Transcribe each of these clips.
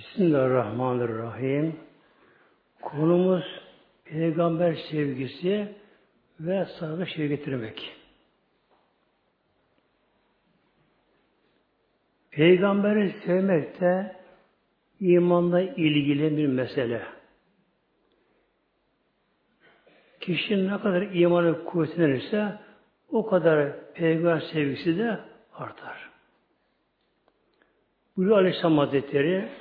Bismillahirrahmanirrahim. Konumuz peygamber sevgisi ve sahabe şey getirmek. Peygamberi sevmek de imanla ilgili bir mesele. Kişinin ne kadar imanı kuvvetlenirse o kadar peygamber sevgisi de artar. Buyuruyor Aleyhisselam Hazretleri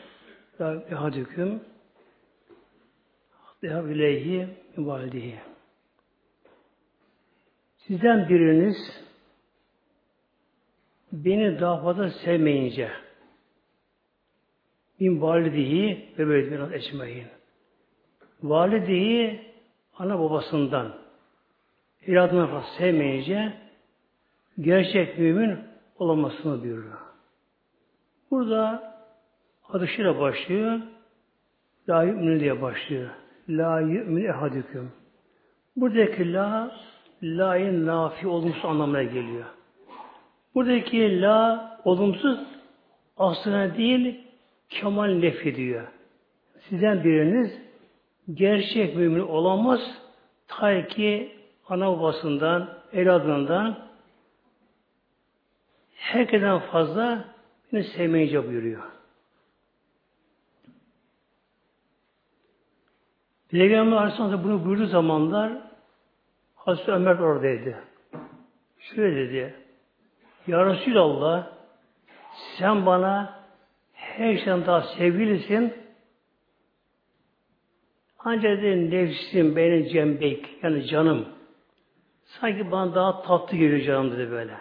Hadüküm Deha ileyhi validihi. Sizden biriniz beni daha fazla sevmeyince bin validihi ve böyle biraz ecmeyin. Validihi ana babasından iradına fazla sevmeyince gerçek mümin olamasını buyuruyor. Burada adışıyla başlıyor. La yu'minu diye başlıyor. La yu'minu ehadüküm. Buradaki la, la'in nafi olumsuz anlamına geliyor. Buradaki la olumsuz aslına değil kemal nef ediyor. Sizden biriniz gerçek mümin olamaz ta ki ana babasından, evladından herkesten fazla beni sevmeyince buyuruyor. Peygamber Aleyhisselam bunu buyurduğu zamanlar Hazreti Ömer oradaydı. Şöyle dedi. Ya Resulallah sen bana her şeyden daha sevgilisin. Ancak dedi nefsim benim cembek yani canım. Sanki bana daha tatlı geliyor canım dedi böyle.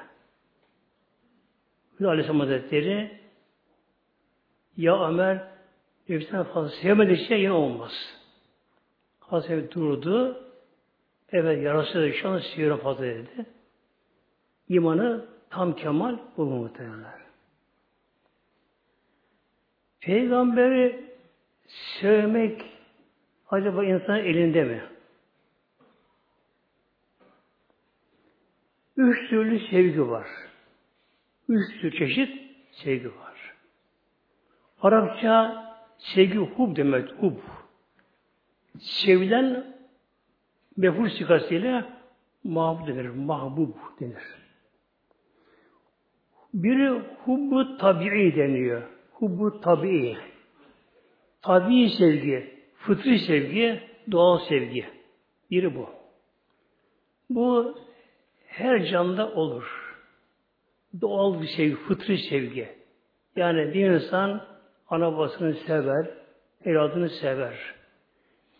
Aleyhisselam Hazretleri ya Ömer nefsinden fazla sevmediği şey yine olmaz. Hazreti durdu. Evet yarası şu an sihirin fazla dedi. İmanı tam kemal bu muhtemelenler. Peygamberi sevmek acaba insan elinde mi? Üç türlü sevgi var. Üç türlü çeşit sevgi var. Arapça sevgi hub demek, hub. Sevilen meful sikasıyla mahbub denir, mahbub denir. Biri hubbu tabi'i deniyor. Hubbu tabi'i. Tabii sevgi, fıtri sevgi, doğal sevgi. Biri bu. Bu her canda olur. Doğal bir sevgi, fıtri sevgi. Yani bir insan ana babasını sever, evladını sever.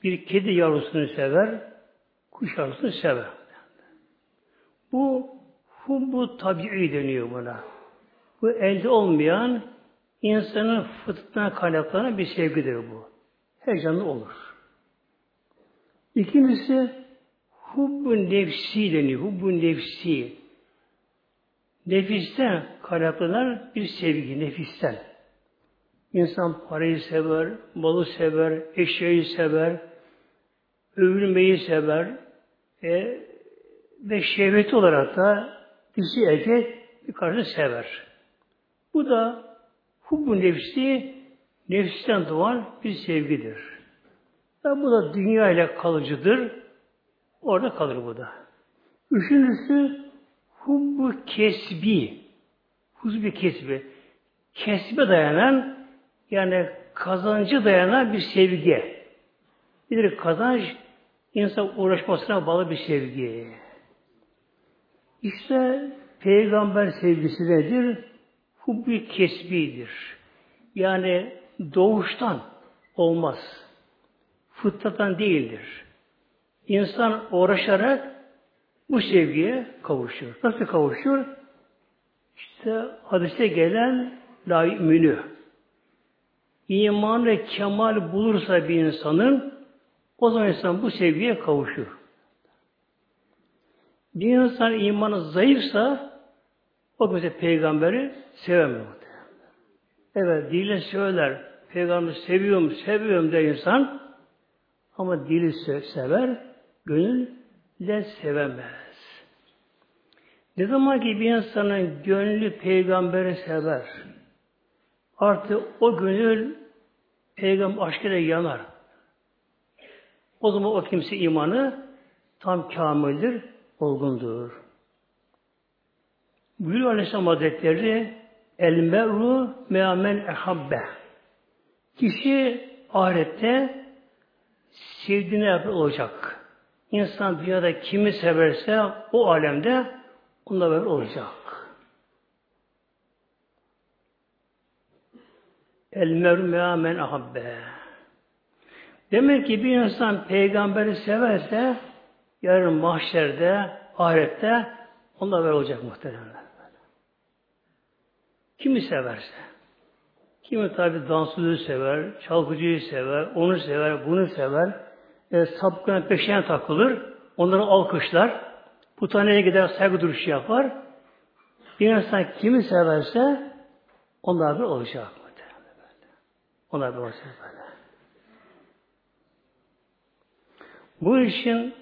Bir kedi yavrusunu sever, kuş yavrusunu sever. Bu hubbu tabi'i deniyor buna. Bu elde olmayan insanın fıtratına kaynaklanan bir sevgidir bu. Her canlı olur. İkincisi hubbu nefsi deniyor. Hubbu nefsi. Nefisten kaynaklanan bir sevgi, nefisten. İnsan parayı sever, malı sever, eşyayı sever, övülmeyi sever e, ve şehveti olarak da dişi erkek bir karşı sever. Bu da hubbu nefsi nefisten doğan bir sevgidir. Ve bu da dünya ile kalıcıdır. Orada kalır bu da. Üçüncüsü hubbu kesbi. Huzbi kesbi. Kesbe dayanan yani kazancı dayanan bir sevgi. Bir kazanç insan uğraşmasına bağlı bir sevgi. İşte peygamber sevgisi nedir? Hubbi kesbidir. Yani doğuştan olmaz. Fıtrattan değildir. İnsan uğraşarak bu sevgiye kavuşur. Nasıl kavuşur? İşte hadise gelen la yu'minü. İman ve kemal bulursa bir insanın o zaman insan bu sevgiye kavuşur. Bir insan imanı zayıfsa o bize peygamberi sevemiyor. Evet dile söyler. Peygamberi seviyorum, seviyorum der insan. Ama dili sever, gönülle sevemez. Ne zaman ki bir insanın gönlü peygamberi sever, artık o gönül peygamber aşkıyla yanar. O zaman o kimse imanı tam kamildir, olgundur. Buyuruyor Aleyhisselam Hazretleri El merru me'amen ehabbe Kişi ahirette sevdiğine olacak. İnsan dünyada kimi severse o alemde onunla beraber olacak. El mermea men ahabbe. Demek ki bir insan peygamberi severse yarın mahşerde, ahirette onunla beraber olacak muhtemelen. Kimi severse. Kimi tabi dansözü sever, çalgıcıyı sever, onu sever, bunu sever. E, sapkına peşine takılır. Onları alkışlar. Bu taneye gider saygı duruşu yapar. Bir insan kimi severse onlar bir olacak. Onlar bir olacak böyle. Bu işin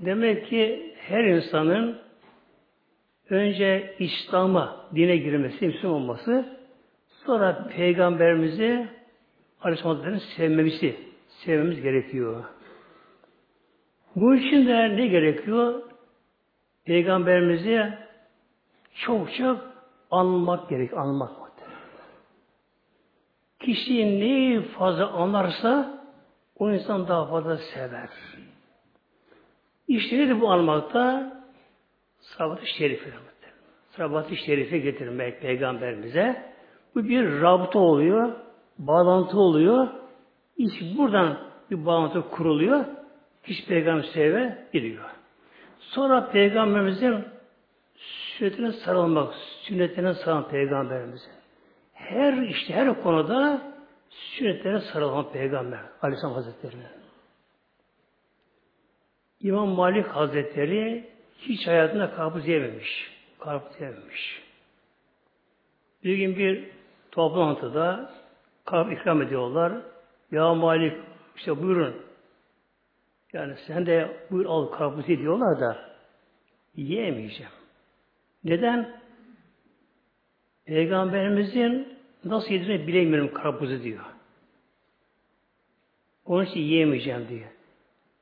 demek ki her insanın önce İslam'a, dine girmesi, Müslüman olması, sonra Peygamberimizi Aleyhisselatü'nün sevmemizi, sevmemiz gerekiyor. Bu için de ne gerekiyor? Peygamberimizi çok çok anmak gerek, anmak. Kişi neyi fazla anlarsa o insan daha fazla sever. İşte nedir bu anmakta? Sabat-ı Şerif'i. Sabat-ı Şerif'i getirmek peygamberimize. Bu bir rabıta oluyor, bağlantı oluyor. İş buradan bir bağlantı kuruluyor. Kişi peygamber seve biliyor. Sonra peygamberimizin sünnetine sarılmak, sünnetine sarılan peygamberimize. Her işte her konuda sünnetine sarılan peygamber Aleyhisselam Hazretleri'ne. İmam Malik Hazretleri hiç hayatında karpuz yememiş. Karpuz yememiş. Bir gün bir toplantıda karpuz ikram ediyorlar. Ya Malik işte buyurun. Yani sen de buyur al karpuz diyorlar da yiyemeyeceğim. Neden? Peygamberimizin nasıl yediğini bilemiyorum karpuzu diyor. Onun için yiyemeyeceğim diyor.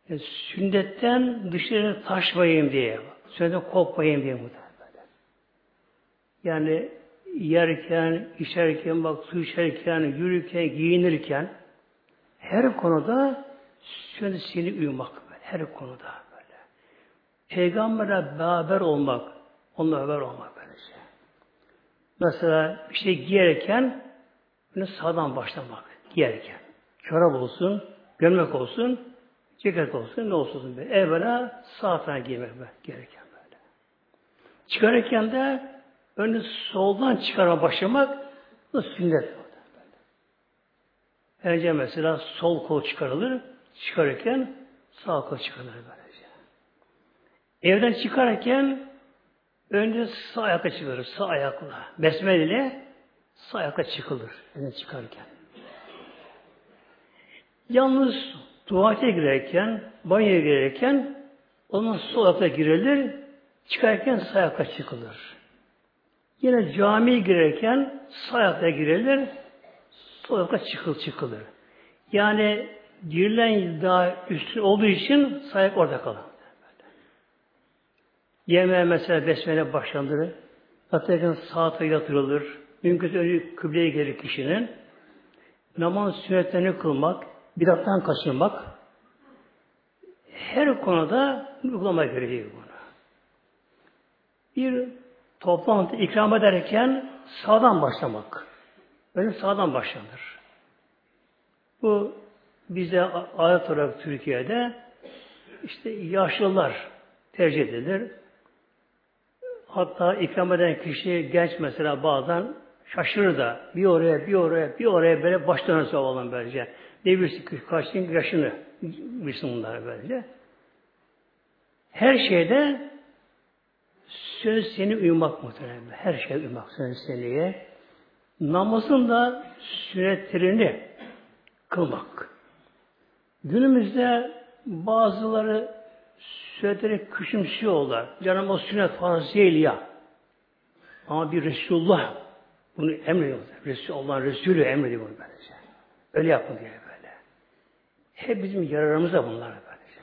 Yani sünnetten dışarı taşmayayım diye. Sünnetten kopmayayım diye muhtemelen. Yani yerken, içerken, bak su içerken, yürürken, giyinirken her konuda sünnet seni uyumak. Her konuda böyle. Peygamberle beraber olmak, onunla beraber olmak. Mesela bir şey giyerken bunu sağdan başlamak giyerken. Çorap olsun, gömlek olsun, ceket olsun, ne olsun böyle. Evvela sağ tarafa giymek gereken böyle. Çıkarırken de önü soldan çıkara başlamak bu sünnet. Önce mesela sol kol çıkarılır, çıkarırken sağ kol çıkarılır böylece. Evden çıkarken önce sağ ayakla çıkarır, sağ ayakla. Besmele ile sağ ayakla çıkılır, evden çıkarken. Yalnız tuvalete girerken, banyoya girerken onun sol ayakla girilir, çıkarken sağ ayakla çıkılır. Yine camiye girerken sağ ayakla girilir, sol ayakla çıkıl, çıkılır. Yani girilen daha üstün olduğu için sağ ayak orada kalır. Yemeğe mesela besmele başlandırır. Yatarken tarafa yatırılır. Mümkün önce kıbleye gelir kişinin. Namaz sünnetlerini kılmak, bidattan kaçınmak her konuda uygulama gerekiyor bunu. Bir toplantı ikram ederken sağdan başlamak. Böyle sağdan başlanır. Bu bize ayet olarak Türkiye'de işte yaşlılar tercih edilir. Hatta ikram eden kişi genç mesela bazen şaşırır da bir oraya bir oraya bir oraya böyle başlarına zavalım böylece. Ne bilsin kaç yaşını bilsin bunlar böylece. Her şeyde söz seni uyumak muhtemelen. Her şey uyumak söz seniye. Namazın da sünnetlerini kılmak. Günümüzde bazıları sünnetleri küçümsüyorlar. Canım o sünnet değil ya. Ama bir Resulullah Bunu emrediyor. Resul, Allah'ın Resulü emrediyor bunu böylece. Öyle yapın diye böyle. Hep bizim yararımıza bunlar böylece.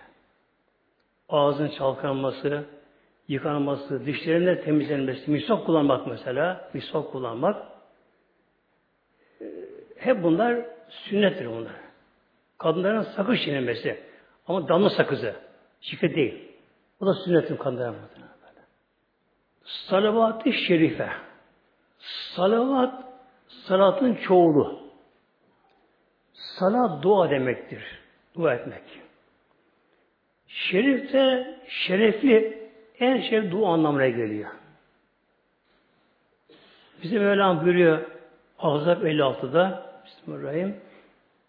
Ağzın çalkanması, yıkanması, dişlerin temizlenmesi, misok kullanmak mesela, misok kullanmak. Ee, hep bunlar sünnettir bunlar. Kadınların sakız çiğnemesi. Ama damla sakızı. Şirket değil. Bu da sünnetin kadınların. Salavat-ı şerife. Salavat, salatın çoğulu. Salat dua demektir. Dua etmek. Şerif de şerefli, en şeref dua anlamına geliyor. Bizim Mevlam buyuruyor Ahzab 56'da Bismillahirrahmanirrahim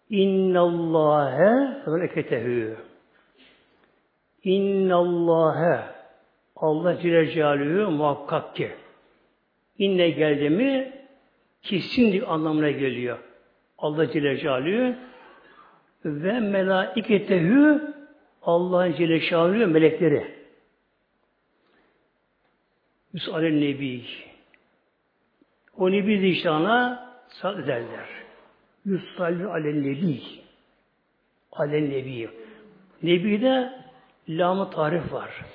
İnnallâhe meleketehü İnnallâhe Allah Celle Celaluhu muhakkak ki inne geldi mi kesinlik anlamına geliyor. Allah Celle Celaluhu ve melaiketehü Allah'ın Celle Celaluhu melekleri. Müsaade Nebi. O Nebi zişana salat ederler. Yusallu alen Nebi. Alen Nebi. Nebi'de lam tarif var.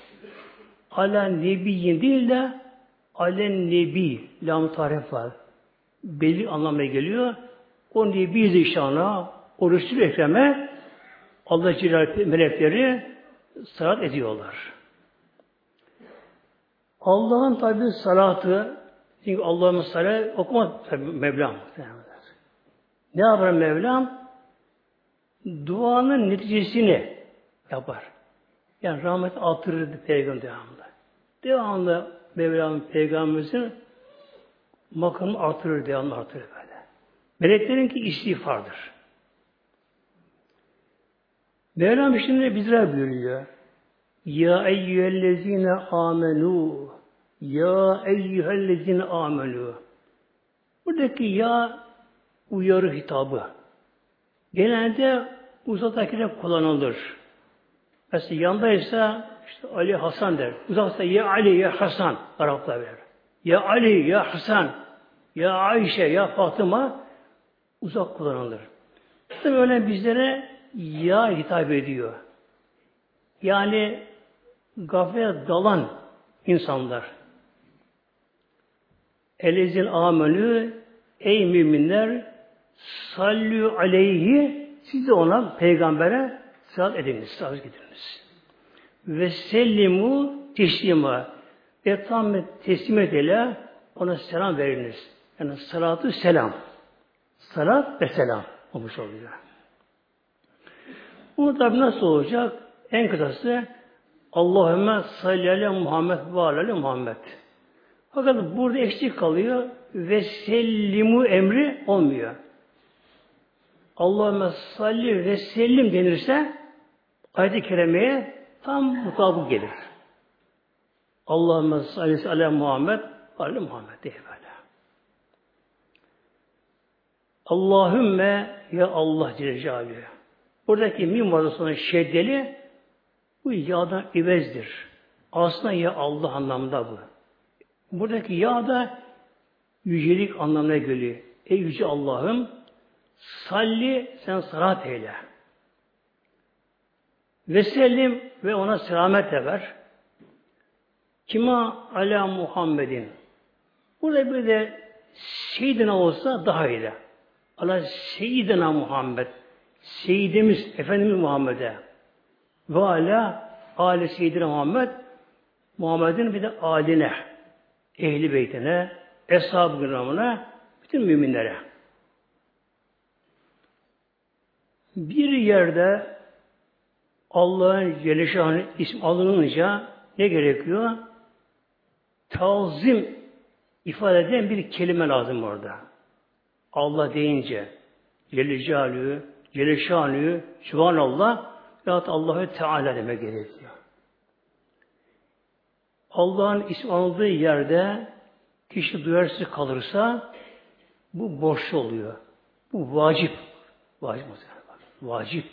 Ala Nebiyin değil de Alen Nebi lam tarif var. Belli anlamına geliyor. O Nebi zişana, o Resul-i Ekrem'e Allah Celle melekleri salat ediyorlar. Allah'ın tabi salatı çünkü Allah'ın salatı okuma tabi Mevlam. Ne yapar Mevlam? Duanın neticesini yapar. Yani rahmet artırır peygamber devamlı. Devamlı Mevlam peygamberimizin makamı artırır, devamlı artırır böyle. Meleklerin ki istiğfardır. Mevlam şimdi bizler buyuruyor. Ya eyyühellezine amenu Ya eyyühellezine amenu Buradaki ya uyarı hitabı. Genelde uzaktakine kullanılır. Mesela yandaysa işte Ali Hasan der. Uzakta ya Ali ya Hasan Araplar verir. Ya Ali ya Hasan ya Ayşe ya Fatıma uzak kullanılır. İşte böyle bizlere ya hitap ediyor. Yani gaflete dalan insanlar. Elezin amelü ey müminler sallu aleyhi siz de ona peygambere salat ediniz, salat ediniz. Ve sellimu teslima ve tam teslim edile ona selam veriniz. Yani salatu selam. Salat ve selam olmuş oluyor. Bu tabi nasıl olacak? En kısası Allahümme salli ala Muhammed ve ala Muhammed. Fakat burada eksik kalıyor ve sellimu emri olmuyor. Allahümme salli ve sellim denirse ayet-i kerimeye tam mutabık gelir. Allahümme salli ala Muhammed ala Muhammed diye böyle. Allahümme ya Allah Celle Celaluhu. Buradaki mim sonra şeddeli bu yağdan ivezdir. Aslında ya Allah anlamında bu. Buradaki ya da yücelik anlamına geliyor. Ey yüce Allah'ım salli sen salat eyle. Ve sellim ve ona selamet ver. Kima ala Muhammedin. Burada bir de Seyyidina olsa daha iyi de. Allah Seyyidina Muhammed. Seyyidimiz, Efendimiz Muhammed'e. Ve ala Ali Seyyidina Muhammed. Muhammed'in bir de aline, ehli beytine, eshab-ı kiramına, bütün müminlere. Bir yerde Allah'ın Celleşan'ın ismi alınınca ne gerekiyor? Tazim ifade eden bir kelime lazım orada. Allah deyince Celle Celaluhu, Celle Şanuhu, Sübhanallah veyahut Allahü Teala deme gerekiyor. Allah'ın ismi alındığı yerde kişi duyarsız kalırsa bu borç oluyor. Bu vacip. Vacip. Vacip.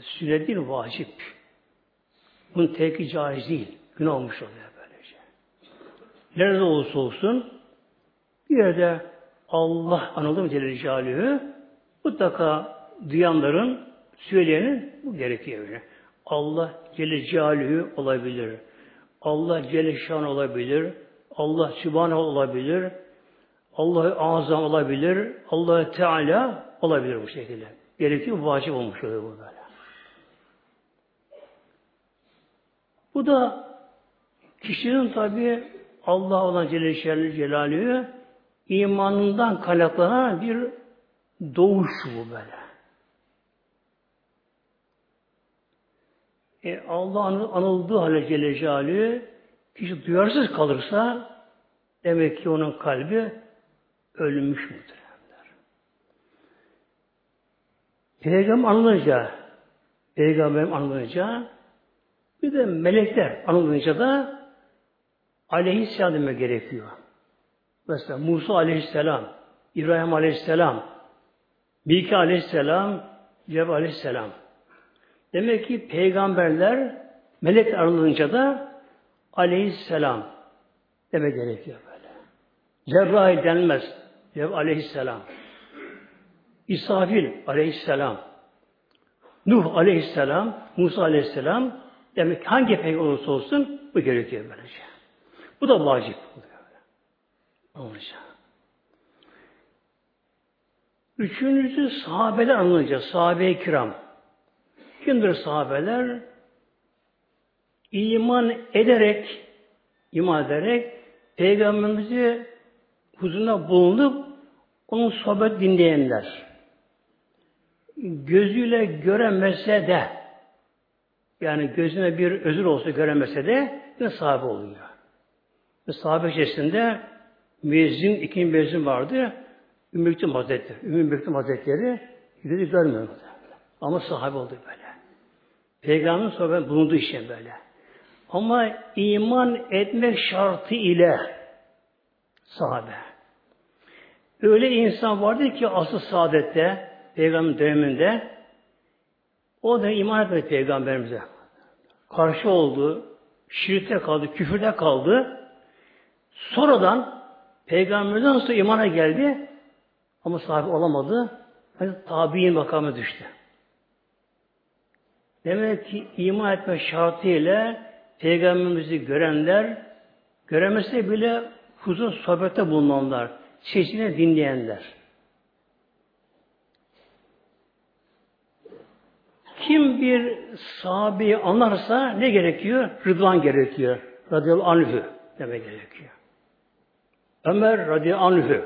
Sünnet değil, vacip. Bunun terki caiz değil. Günah olmuş oluyor böylece. Nerede olursa olsun bir yerde Allah anıldı mı Celle Celaluhu mutlaka duyanların söyleyenin bu gerekiyor öyle. Allah Celle Celaluhu olabilir. Allah Celle Şan olabilir. Allah Sübhane olabilir. Allah Azam olabilir. Allah Teala olabilir bu şekilde. Gerekiyor, vacip olmuş oluyor bu böyle. Bu da kişinin tabi Allah olan Celle Celaluhu imanından kaynaklanan bir doğuş bu böyle. E, Allah anıldığı hale Celle Celaluhu kişi duyarsız kalırsa demek ki onun kalbi ölmüş muhteremler. Peygamber anılınca Peygamber anılınca bir de melekler anılınca da aleyhisselam gerekiyor. Mesela Musa aleyhisselam, İbrahim aleyhisselam, Mika aleyhisselam, Cebrail aleyhisselam. Demek ki peygamberler melek aralığınca da aleyhisselam demek gerekiyor böyle. Cebrail denmez. Cebrail aleyhisselam. İsrafil aleyhisselam. Nuh aleyhisselam, Musa aleyhisselam demek ki hangi peygamber olursa olsun bu gerekiyor böylece. Bu da vacip oluyor. Olacak. Üçüncüsü sahabeler anılacak. Sahabe-i kiram. Kimdir sahabeler? İman ederek, iman ederek Peygamberimizi huzuruna bulunup onun sohbet dinleyenler. Gözüyle göremese de yani gözüne bir özür olsa göremese de bir sahabe oluyor. Ve sahabe içerisinde müezzin, ikinci müezzin vardı. Ümmü Bektim Hazretleri. Ümmü Bektim Hazretleri gözü görmüyor. Ama sahabe oldu böyle. Peygamberin sohbet bulunduğu için böyle. Ama iman etmek şartı ile sahabe. Öyle insan vardı ki asıl saadette, peygamber döneminde o da iman etmedi peygamberimize. Karşı oldu, şirkte kaldı, küfürde kaldı. Sonradan peygamberden sonra imana geldi ama sahibi olamadı. Hani tabi'in makamı düştü. Demek ki iman etme şartıyla Peygamberimizi görenler, göremese bile huzur sohbette bulunanlar, sesini dinleyenler. Kim bir sahabeyi anlarsa ne gerekiyor? Rıdvan gerekiyor. Radıyallahu anhü demek gerekiyor. Ömer radıyallahu anhü.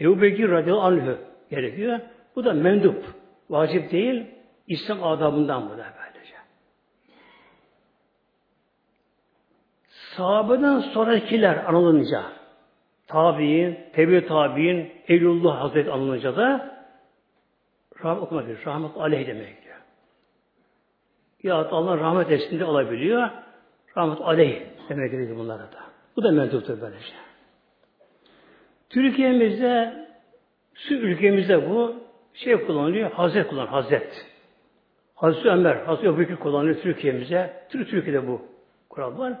Ebu Bekir radıyallahu anhü gerekiyor. Bu da mendup. Vacip değil. İslam adabından bu da böylece. Sahabeden sonrakiler anılınca tabi'in, tebe tabi'in, Eylullah Hazreti anılınca da rahmet okumak gerekiyor. Rahmet aleyh demek diyor. Ya Allah rahmet etsin de olabiliyor. Rahmet aleyh demek gerekiyor bunlara da. Bu da menduptur böylece. Türkiye'mizde şu ülkemizde bu şey kullanılıyor, Hazret kullanılıyor, Hazret. Hazreti Ömer, Hazreti Ebubekir kullanıyor Türkiye'mize. Türk Türkiye'de bu kural var.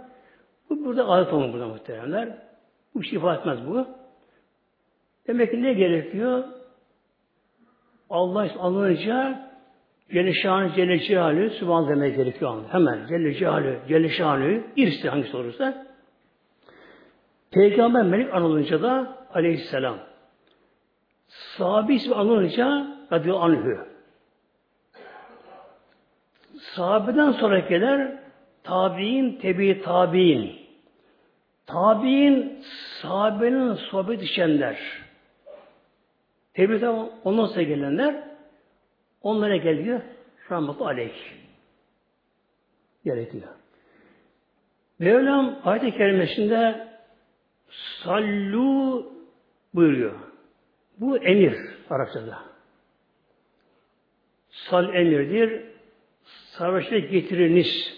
Bu burada adet olmuş burada muhteremler. Bu bir şey etmez bu. Demek ki ne gerekiyor? Allah anlayınca Celle Şanı Celle Celaluhu Sübhan demek gerekiyor. Hemen Celle Celaluhu Celle Şanı birisi hangisi olursa Peygamber Melik anılınca da aleyhisselam. Sahabi ismi anılınca radıyallahu anhü. Sahabeden sonrakiler tabi'in, tebi tabi'in. Tabi'in sahabenin sohbet içenler. Tabi ondan sonra gelenler onlara geliyor. Rahmetu aleyh. Gerekiyor. Mevlam ayet-i kerimesinde sallu buyuruyor. Bu emir Arapçada. Sal emirdir. Savaşa getiriniz.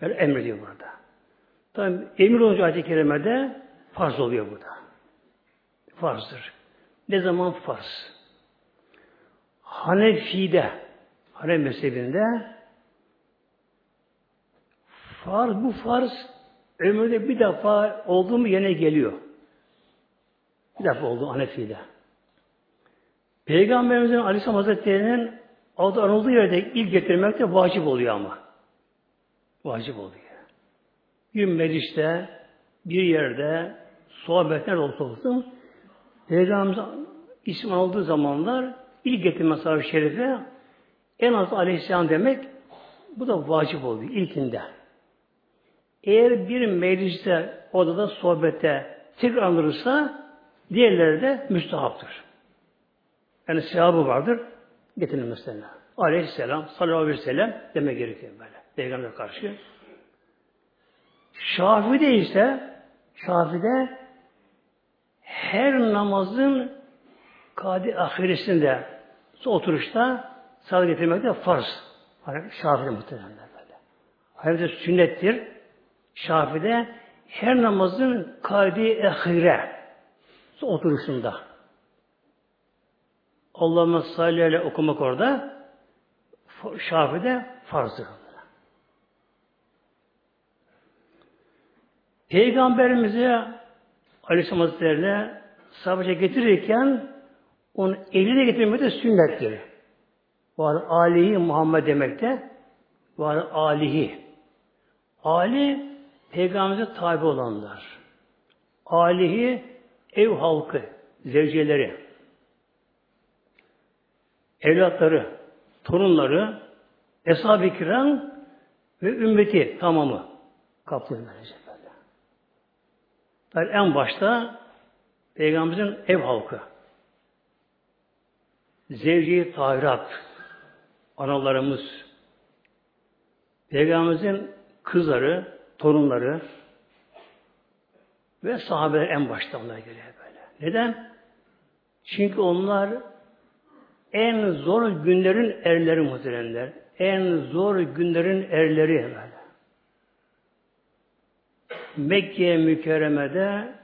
Yani emrediyor burada. Tabi emir olunca ayet-i kerimede farz oluyor burada. Farzdır. Ne zaman farz? Hanefi'de, Hanefi mezhebinde farz, bu farz ömürde bir defa olduğu mu yine geliyor. Bir defa oldu Hanefi'de. Peygamberimizin Aleyhisselam Hazretleri'nin adı anıldığı yerde ilk getirmek de vacip oluyor ama. Vacip oluyor. Bir mecliste, bir yerde, sohbetler olsa olsun, Peygamberimiz isim aldığı zamanlar ilk getirme sahibi şerife en az aleyhisselam demek bu da vacip oluyor ilkinde. Eğer bir mecliste, odada, sohbette tekrar alırsa diğerleri de müstahaptır. Yani sevabı vardır. Getirin mesela. Aleyhisselam, sallallahu aleyhi ve sellem deme gerekiyor böyle. Peygamber karşı. Şafi'de ise Şafi'de her namazın kadi ahiresinde oturuşta salat getirmek de farz. Hani Şafi'de muhtemelen böyle. Ayrıca sünnettir. Şafi'de her namazın kadi ahire oturuşunda. Allah'ın salli okumak orada Şafi'de farzdır. Peygamberimize Aleyhisselam Hazretleri'ne sahabe getirirken onun eline getirmek de sünnettir. Var alihi Muhammed demekte. Var alihi. Ali peygamberimize tabi olanlar. Alihi ev halkı, zevceleri, evlatları, torunları, eshab-ı kiram ve ümmeti tamamı kaptırır böylece Yani en başta Peygamberimizin ev halkı. Zevci tahirat, analarımız, Peygamberimizin kızları, torunları ve sahabeler en başta onlara geliyor böyle. Neden? Çünkü onlar en zor günlerin erleri muhteremler. En zor günlerin erleri böyle. Mekke mükerremede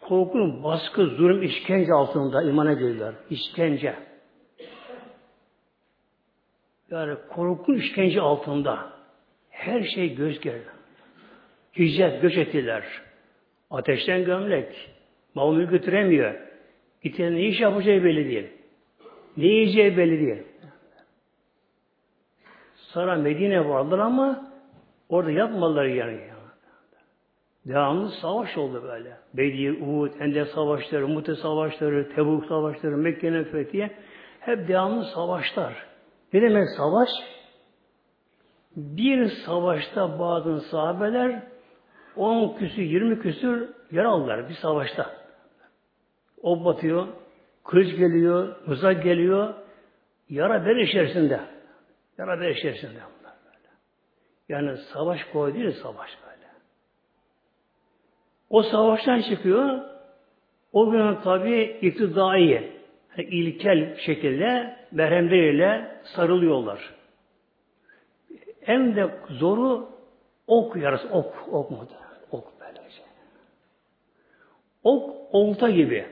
korkunç baskı, zulüm, işkence altında iman ediyorlar. İşkence. Yani korkunç işkence altında. Her şey göz gerdi. Hicret, göç ettiler. Ateşten gömlek. Mal götüremiyor. Giten ne iş yapacağı belli değil. Ne yiyeceği belli değil. Sonra Medine vardılar ama orada yapmadılar yani. Devamlı savaş oldu böyle. Bedir, Uhud, Ende savaşları, Mute savaşları, Tebuk savaşları, Mekke'nin fethiye hep devamlı savaşlar. Ne demek savaş? Bir savaşta bazı sahabeler 10 küsür, 20 küsür yaralılar bir savaşta. O batıyor, kılıç geliyor, uzak geliyor, yara ber içerisinde. Yara ber içerisinde bunlar böyle. Yani savaş kolay değil, savaş. O savaştan çıkıyor, o gün tabi iktidai, yani ilkel şekilde merhemleriyle sarılıyorlar. En de zoru ok yarası, ok, ok mu da? Ok böylece. Ok, olta gibi.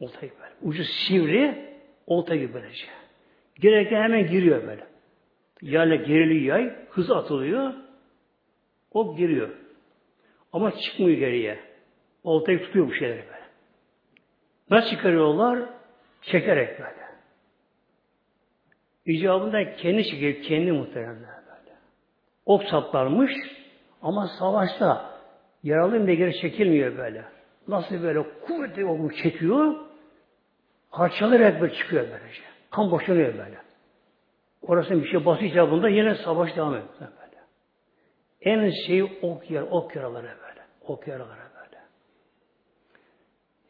Olta gibi böyle. Ucu sivri, olta gibi böylece. Gereken hemen giriyor böyle. Yayla gerili yay, hız atılıyor. Ok giriyor. Ama çıkmıyor geriye. Oltayı tutuyor bu şeyleri böyle. Nasıl çıkarıyorlar? Çekerek böyle. İcabında kendi çekiyor, kendi muhtemelen böyle. Ok saplarmış ama savaşta yaralıyım diye geri çekilmiyor böyle. Nasıl böyle kuvvetli oku çekiyor, parçalayarak böyle çıkıyor böylece. Kan boşanıyor böyle. Orası bir şey bası icabında yine savaş devam ediyor. En şey ok yer, ok yaraları böyle. Ok yaraları böyle.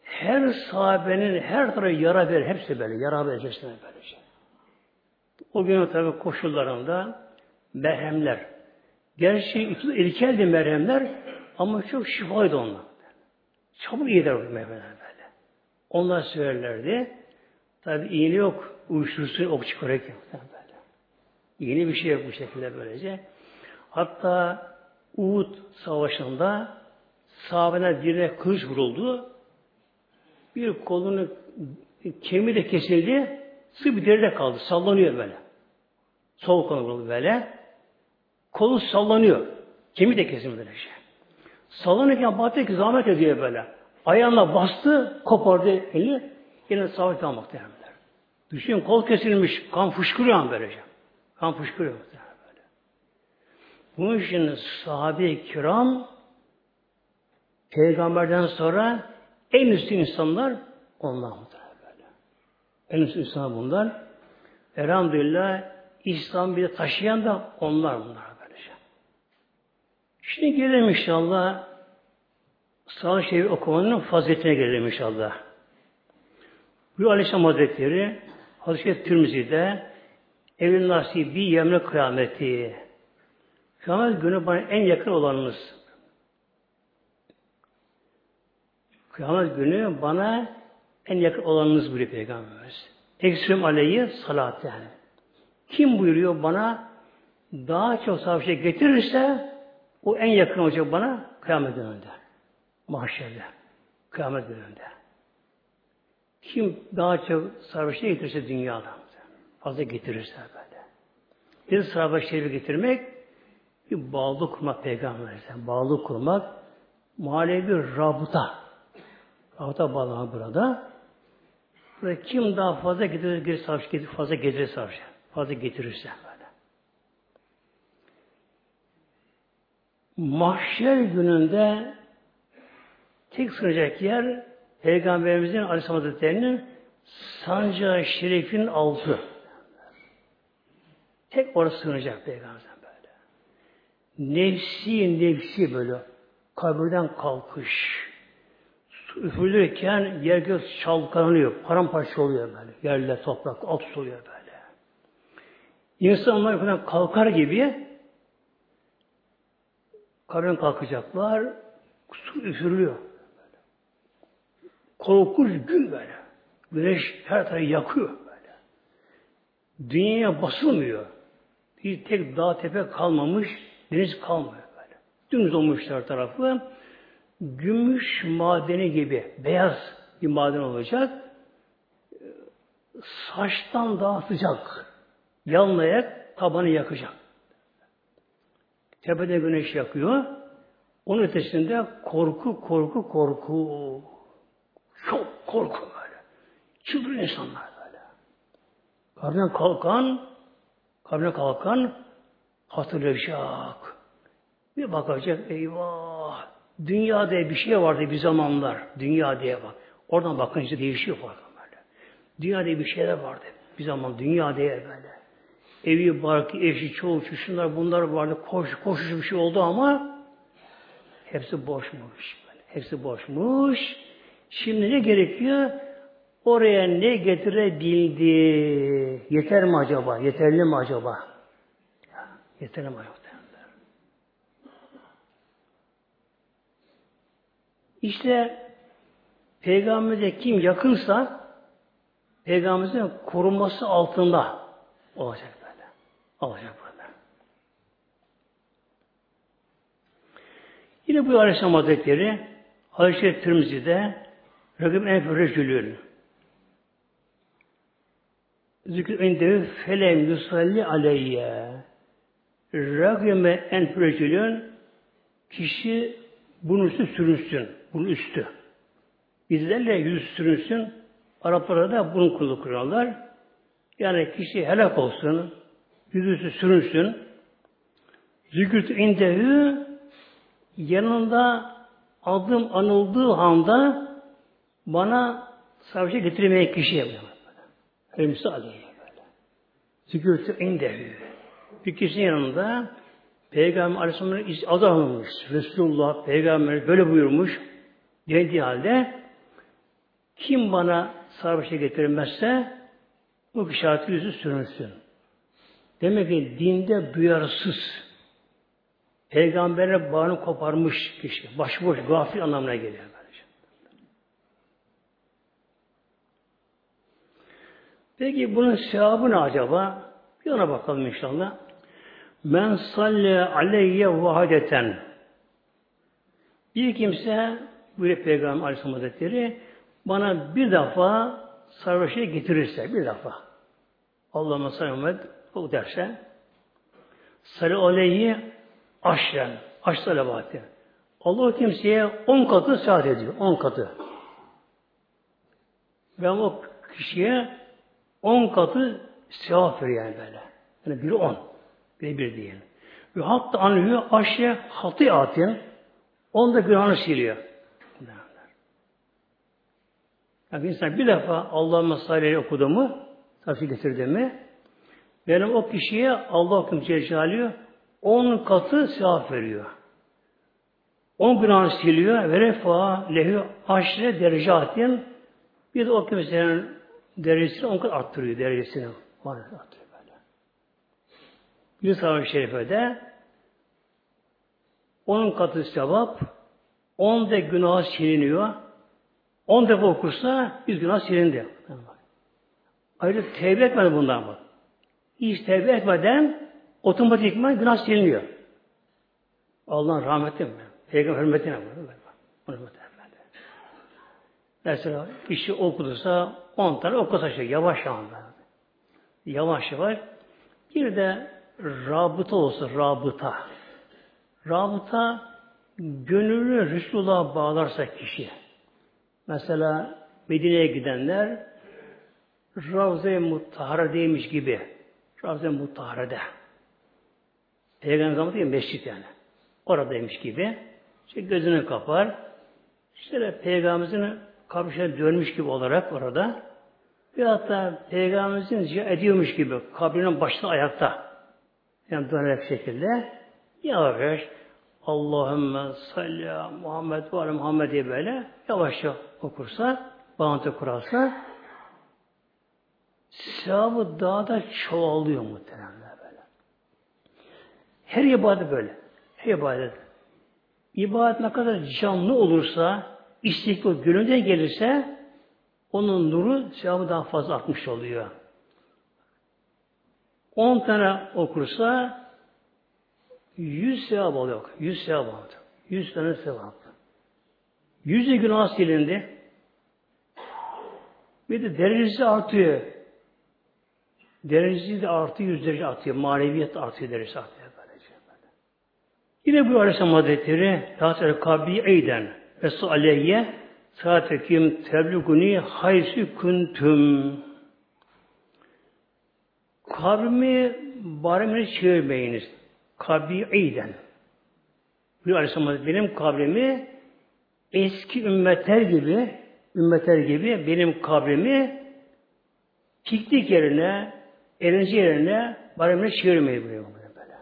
Her sahabenin her tarafı yara verir. Hepsi böyle. Yara verir içerisinde böylece. O gün tabi koşullarında merhemler. Gerçi ilkeldi merhemler ama çok şifaydı onlar. Çabuk iyiler o merhemler böyle. Onlar söylerlerdi. Tabi iğne yok. Uyuşturucu ok çıkarırken böyle. İğne bir şey yok bu şekilde böylece. Hatta Uhud Savaşı'nda sahabeler birine kılıç vuruldu. Bir kolunu kemiği de kesildi. Sığ bir deride kaldı. Sallanıyor böyle. Sol kolu vuruldu böyle. Kolu sallanıyor. Kemiği de kesildi böyle şey. Sallanırken baktı ki zahmet ediyor böyle. Ayağına bastı, kopardı eli, yine sabit kalmak derler. Düşün kol kesilmiş, kan fışkırıyor böylece. Kan fışkırıyor böyle. Bunun için sahabe-i kiram peygamberden sonra en üstün insanlar onlar mıdır böyle. En üstün insanlar bunlar. Elhamdülillah İslam bir taşıyan da onlar bunlar böylece. Şimdi gelelim inşallah Sağ Şerif okumanın faziletine gelelim inşallah. Bu Aleyhisselam Hazretleri Hazreti Tirmizi'de evin nasibi yemre kıyameti kıyamet günü bana en yakın olanınız kıyamet günü bana en yakın olanınız buyuruyor Peygamberimiz. Ekstrem aleyhi salaten. Kim buyuruyor bana daha çok sahip şey getirirse o en yakın olacak bana kıyamet gününde. Mahşerde. Kıyamet gününde. Kim daha çok sarhoş şey getirirse dünyada fazla getirirse böyle. Bir sarhoş şerifi getirmek bir bağlı kurmak peygamberimize. Bağlı kurmak manevi rabıta. Rabıta bağlamak burada. Ve kim daha fazla getirir, geri sarhoş getirir, fazla getirir sarhoş. Fazla getirirse böyle. Mahşer gününde tek sığınacak yer Peygamberimizin Aleyhisselam Hazretleri'nin sancağı şerifin altı. Tek orası sığınacak Peygamberimiz. Nefsi nefsi böyle kabirden kalkış. Üfürülürken yer göz çalkalanıyor. Paramparça oluyor böyle. Yerle toprak alt oluyor böyle. İnsanlar yukarıdan kalkar gibi kabirden kalkacaklar. Su üfürülüyor. Korkunç gün böyle. Güneş her tarafı yakıyor böyle. Dünyaya basılmıyor. Bir tek dağ tepe kalmamış, deniz kalmıyor böyle. Dümdüz olmuş her tarafı. Gümüş madeni gibi beyaz bir maden olacak. Saçtan daha sıcak. Yanlayak tabanı yakacak. Tepede güneş yakıyor. Onun ötesinde korku, korku, korku. Çok korku böyle. Çıldırır insanlar böyle. Kabrinden kalkan, kabrinden kalkan hatırlayacak. Bir bakacak, eyvah, dünya diye bir şey vardı bir zamanlar. Dünya diye bak. Oradan bakınca değişiyor falan böyle. Dünya diye bir şeyler vardı. Bir zaman dünya diye böyle. Evi, barkı, eşi, çoğu, şunlar bunlar vardı. Koş, koşuş bir şey oldu ama hepsi boşmuş. Böyle. Hepsi boşmuş. Şimdi ne gerekiyor? Oraya ne getirebildi? Yeter mi acaba? Yeterli mi acaba? Yeterli mi acaba? İşte Peygamber'e kim yakınsa Peygamberimizin korunması altında olacak böyle. Olacak böyle. Yine bu Aleyhisselam Hazretleri Hazreti Tirmizi'de Rakib en recülün. Zikr indehu felem yusalli aleyye. Rakime en recülün kişi bunun üstü sürünsün. Bunun üstü. Bizlerle yüz sürünsün. Araplara da bunun kulu kuruyorlar. Yani kişi helak olsun. Yüzüstü sürünsün. Zikr indehu yanında adım anıldığı anda bana savaşa getirmeye kişi yapıyor. Öyle müsaade böyle. Zikürtü indehü. Bir kişinin yanında Peygamber Aleyhisselam'ın adı alınmış. Resulullah, Peygamber böyle buyurmuş. Dediği halde kim bana sarhoşa getirmezse bu kişi yüzü sürünsün. Demek ki dinde duyarsız, peygambere bağını koparmış kişi, başıboş, gafil anlamına geliyor. Peki bunun sevabı ne acaba? Bir ona bakalım inşallah. Men salli aleyye vahadeten. Bir kimse buyuruyor Peygamber Aleyhisselam Hazretleri bana bir defa sarhoşa getirirse bir defa Allah'ıma sallallahu o derse salli aleyhi aşren aş salavati Allah kimseye on katı saat ediyor. On katı. Ve o kişiye on katı sevap veriyor yani böyle. Yani biri on. Biri bir değil. Ve hatta anlıyor aşağı hatı atın. Onda günahını siliyor. Yani insan bir defa Allah'ın mesaleleri okudu mu, tavsiye getirdi mi, benim o kişiye Allah hüküm Celle on katı sevap veriyor. On günahını siliyor ve refa lehü aşre derecatin bir de o kimsenin derecesini on kat arttırıyor derecesini. Maalesef arttırıyor Bir savaş şerifede on katı sevap on de günah siliniyor. On defa okursa yüz günah silindi. Ayrıca tevbe etmedi bundan mı? Hiç tevbe etmeden otomatikman günah siliniyor. Allah'ın rahmeti mi? Peygamber hürmetine mi? Hürmetine. Mesela işi okuduysa on tane okusa şey yavaş anda. Yavaş yavaş. Bir de rabıta olsa rabıta. Rabıta gönüllü Resulullah'a bağlarsa kişi. Mesela Medine'ye gidenler Ravze-i Muttahare'deymiş gibi. Ravze-i Muttahare'de. Peygamber zamanı değil mescit yani. Oradaymış gibi. İşte gözünü kapar. İşte Peygamberimizin kabrişine dönmüş gibi olarak orada ve hatta Peygamberimizin ediyormuş gibi kabrinin başında ayakta yani dönerek şekilde yavaş Allahümme salli Muhammed ve Muhammed diye böyle yavaşça okursa, bağıntı kurarsa sevabı daha da çoğalıyor muhtemelen böyle. Her ibadet böyle. Her ibadet. İbadet ne kadar canlı olursa, istikbal gönülden gelirse onun nuru sevabı daha fazla artmış oluyor. 10 tane okursa 100 sevap oluyor. 100 sevap oldu. 100 tane sevap. 100 günah silindi. Bir de derecesi artıyor. Derecesi de artıyor, yüz derece artıyor. Maneviyat artıyor, derecesi artıyor. Böylece. Yine bu Aleyhisselam Hazretleri Tahtı Kabri Eyden ve aleyye saatekim tebliğuni haysi kuntum kabrimi baremini çevirmeyiniz. Kabi'iden. Bir Aleyhisselam benim kabrimi eski ümmetler gibi ümmetler gibi benim kabrimi piknik yerine eğlence yerine baremine çevirmeyi buyuruyor böyle.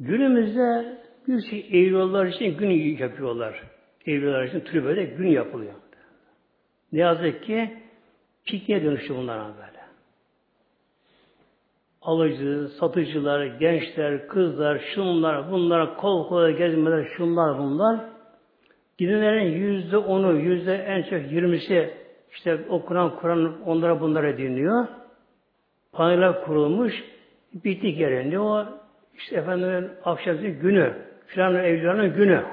Günümüzde bir şey Eylül'ler için gün yapıyorlar. Eylül'ler için türbede gün yapılıyor. Ne yazık ki pikniğe dönüştü bunlar böyle. Alıcı, satıcılar, gençler, kızlar, şunlar, bunlar, kol kola gezmeler, şunlar bunlar. Gidenlerin yüzde onu, yüzde en çok yirmisi işte okunan Kur'an onlara bunlara dinliyor. Paneller kurulmuş. Bitti gelindi o işte efendim akşam günü, filan evliyanın günü.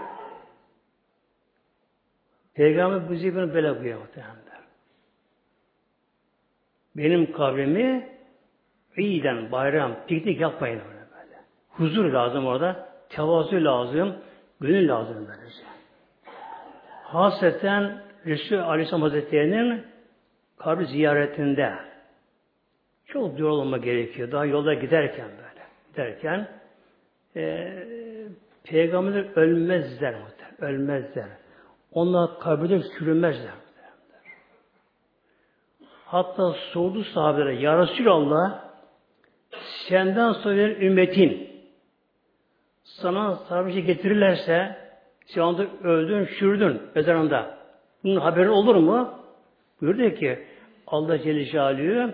Peygamber bu zibini böyle buyuruyor muhtemelen. Benim kabrimi iyiden bayram, piknik yapmayın öyle böyle. Huzur lazım orada, tevazu lazım, gönül lazım böylece. Hasreten Resul Aleyhisselam Hazretleri'nin kabri ziyaretinde çok duyar olma gerekiyor. Daha yolda giderken böyle. Giderken e, peygamberler ölmezler muhtemelen. Ölmezler. Onlar kabirde sürünmezler. Hatta sordu sahabelere Ya Resulallah senden sonra ümmetin sana sahabe şey getirirlerse sen anda öldün, şürdün mezarında. Bunun haberi olur mu? Buyurdu ki Allah Celle Celaluhu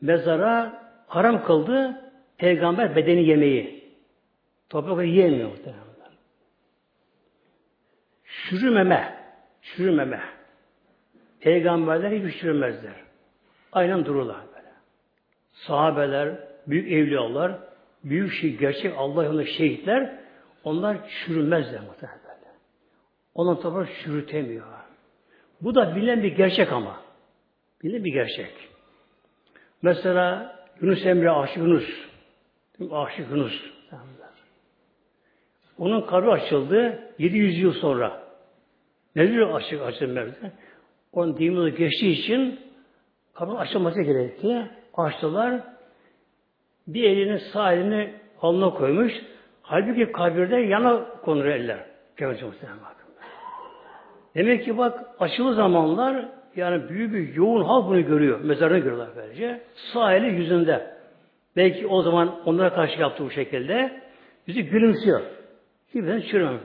mezara haram kıldı peygamber bedeni yemeyi. Toprakları yiyemiyor muhtemelen. Çürümeme. Çürümeme. Peygamberler hiç çürümezler. Aynen dururlar böyle. Sahabeler, büyük evliyalar, büyük şey, gerçek Allah yolunda şehitler, onlar çürümezler muhtemelen böyle. Onun toprak çürütemiyor. Bu da bilinen bir gerçek ama. Bilinen bir gerçek. Mesela Yunus Emre Aşık Yunus. Aşık Yunus. Onun kabri açıldı 700 yıl sonra. Nedir açık açılmadı? Onun dini geçtiği için kabri açılması gerekti. Açtılar. Bir elini sağ elini alnına koymuş. Halbuki kabirde yana konur eller. Peygamber muhtemelen. Demek ki bak açılı zamanlar yani büyük bir yoğun halk bunu görüyor. Mezarını görüyorlar böylece. Sağ eli yüzünde. Belki o zaman onlara karşı yaptığı bu şekilde yüzü gülümsüyor. Kimden çürüyor.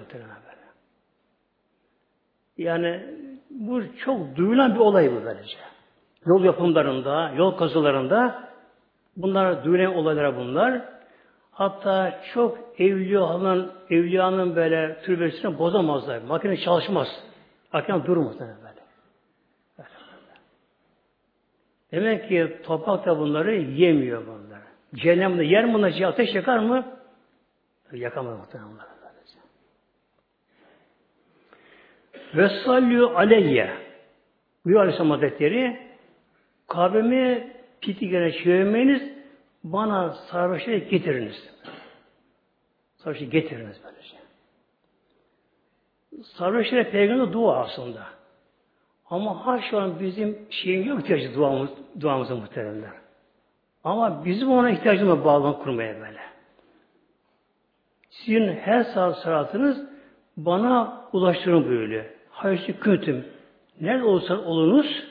Yani bu çok duyulan bir olay bu böylece. Yol yapımlarında, yol kazılarında bunlar duyulan olaylara bunlar. Hatta çok evliyanın, evliyanın böyle türbesini bozamazlar. Makine çalışmaz. Makine durmaz böyle. Demek ki toprak da bunları yemiyor bunları. Cehennemde yer mi bunları ateş yakar mı? Yakamaz muhtemelen. Ve sallü aleyye buyuruyor Aleyhisselam Hazretleri Kabe'mi piti gene çevirmeyiniz bana sarhoşları getiriniz. Sarhoşları getiriniz böylece. Sarhoşlara peygamber dua aslında. Ama ha şu an bizim şeyin yok ihtiyacı duamız, duamıza muhteremler. Ama bizim ona ihtiyacımız bağlantı kurmaya böyle. Sizin her saat saatiniz bana ulaştırın böyle. Hayırlı küntüm. Nerede olursan olunuz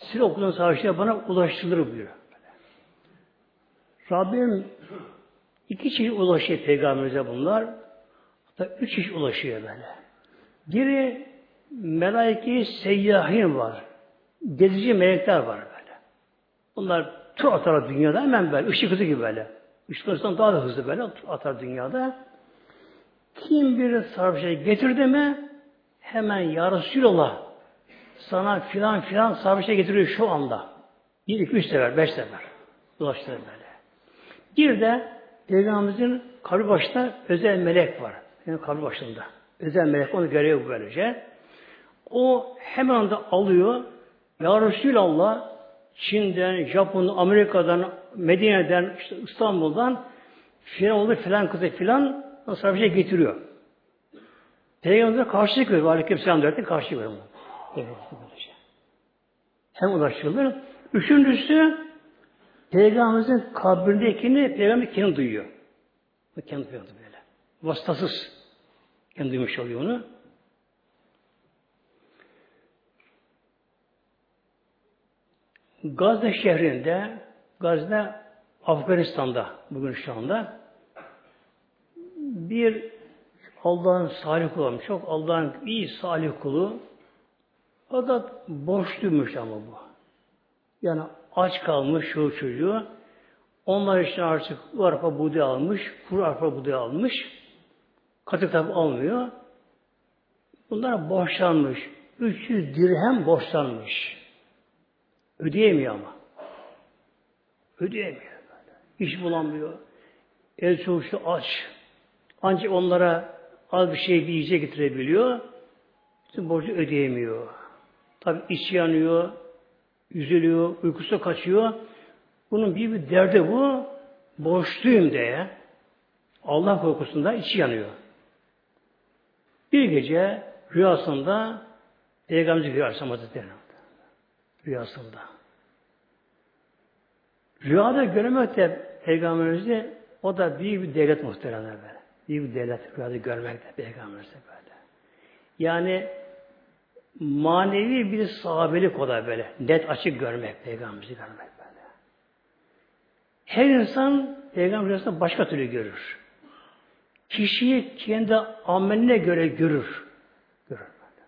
size okuduğunuz savaşlar bana ulaştırılır buyuruyor. Rabbim iki çeşit ulaşıyor peygamberimize bunlar. Hatta üç çeşit ulaşıyor böyle. Biri melaike seyyahin var. Gezici melekler var böyle. Bunlar tur atar dünyada hemen böyle. ışık hızı gibi böyle. Işık hızından daha da hızlı böyle atar dünyada. Kim bir sarf şey getirdi mi hemen Ya Resulallah sana filan filan sarf şey getiriyor şu anda. Bir, iki, üç sefer, beş sefer. Ulaştırır böyle. Bir de Peygamberimizin kabri başında özel melek var. Yani kabri başında. Özel melek onu görüyor böylece. O hemen anda alıyor. Ya Resulallah Çin'den, Japon'dan, Amerika'dan, Medine'den, işte İstanbul'dan filan olur filan kızı filan şey getiriyor. Peygamber karşılık veriyor. Aleykümselam derken karşılık veriyor. Hem ulaşılır. Üçüncüsü Peygamberimizin kabrindekini Peygamber kendi duyuyor. Kendi duyuyor böyle. Vasıtasız. Kendi duymuş oluyor onu. Gazze şehrinde, Gazze Afganistan'da bugün şu anda bir Allah'ın salih kulu çok Allah'ın iyi salih kulu fakat boşluymuş ama bu. Yani aç kalmış şu çocuğu. Onlar için artık bu arpa buğday almış, kuru arpa buğday almış. Katı tabi almıyor. Bunlar borçlanmış. 300 dirhem borçlanmış. Ödeyemiyor ama. Ödeyemiyor. İş bulamıyor. El çavuşu aç. Ancak onlara az bir şey bir yiyecek getirebiliyor. Bütün borcu ödeyemiyor. Tabi içi yanıyor, üzülüyor, uykusu kaçıyor. Bunun bir, bir derdi bu. Borçluyum diye. Allah korkusunda içi yanıyor. Bir gece rüyasında Peygamberimiz rüyasında Hazretleri rüyasında. Rüyada görmek de Peygamberimizi o da büyük bir devlet muhteremler böyle. Büyük bir devlet rüyada görmek de Peygamberimizi böyle. Yani manevi bir sahabelik o da böyle. Net açık görmek, Peygamberimizi görmek böyle. Her insan Peygamber başka türlü görür. Kişiyi kendi ameline göre görür. Görür böyle.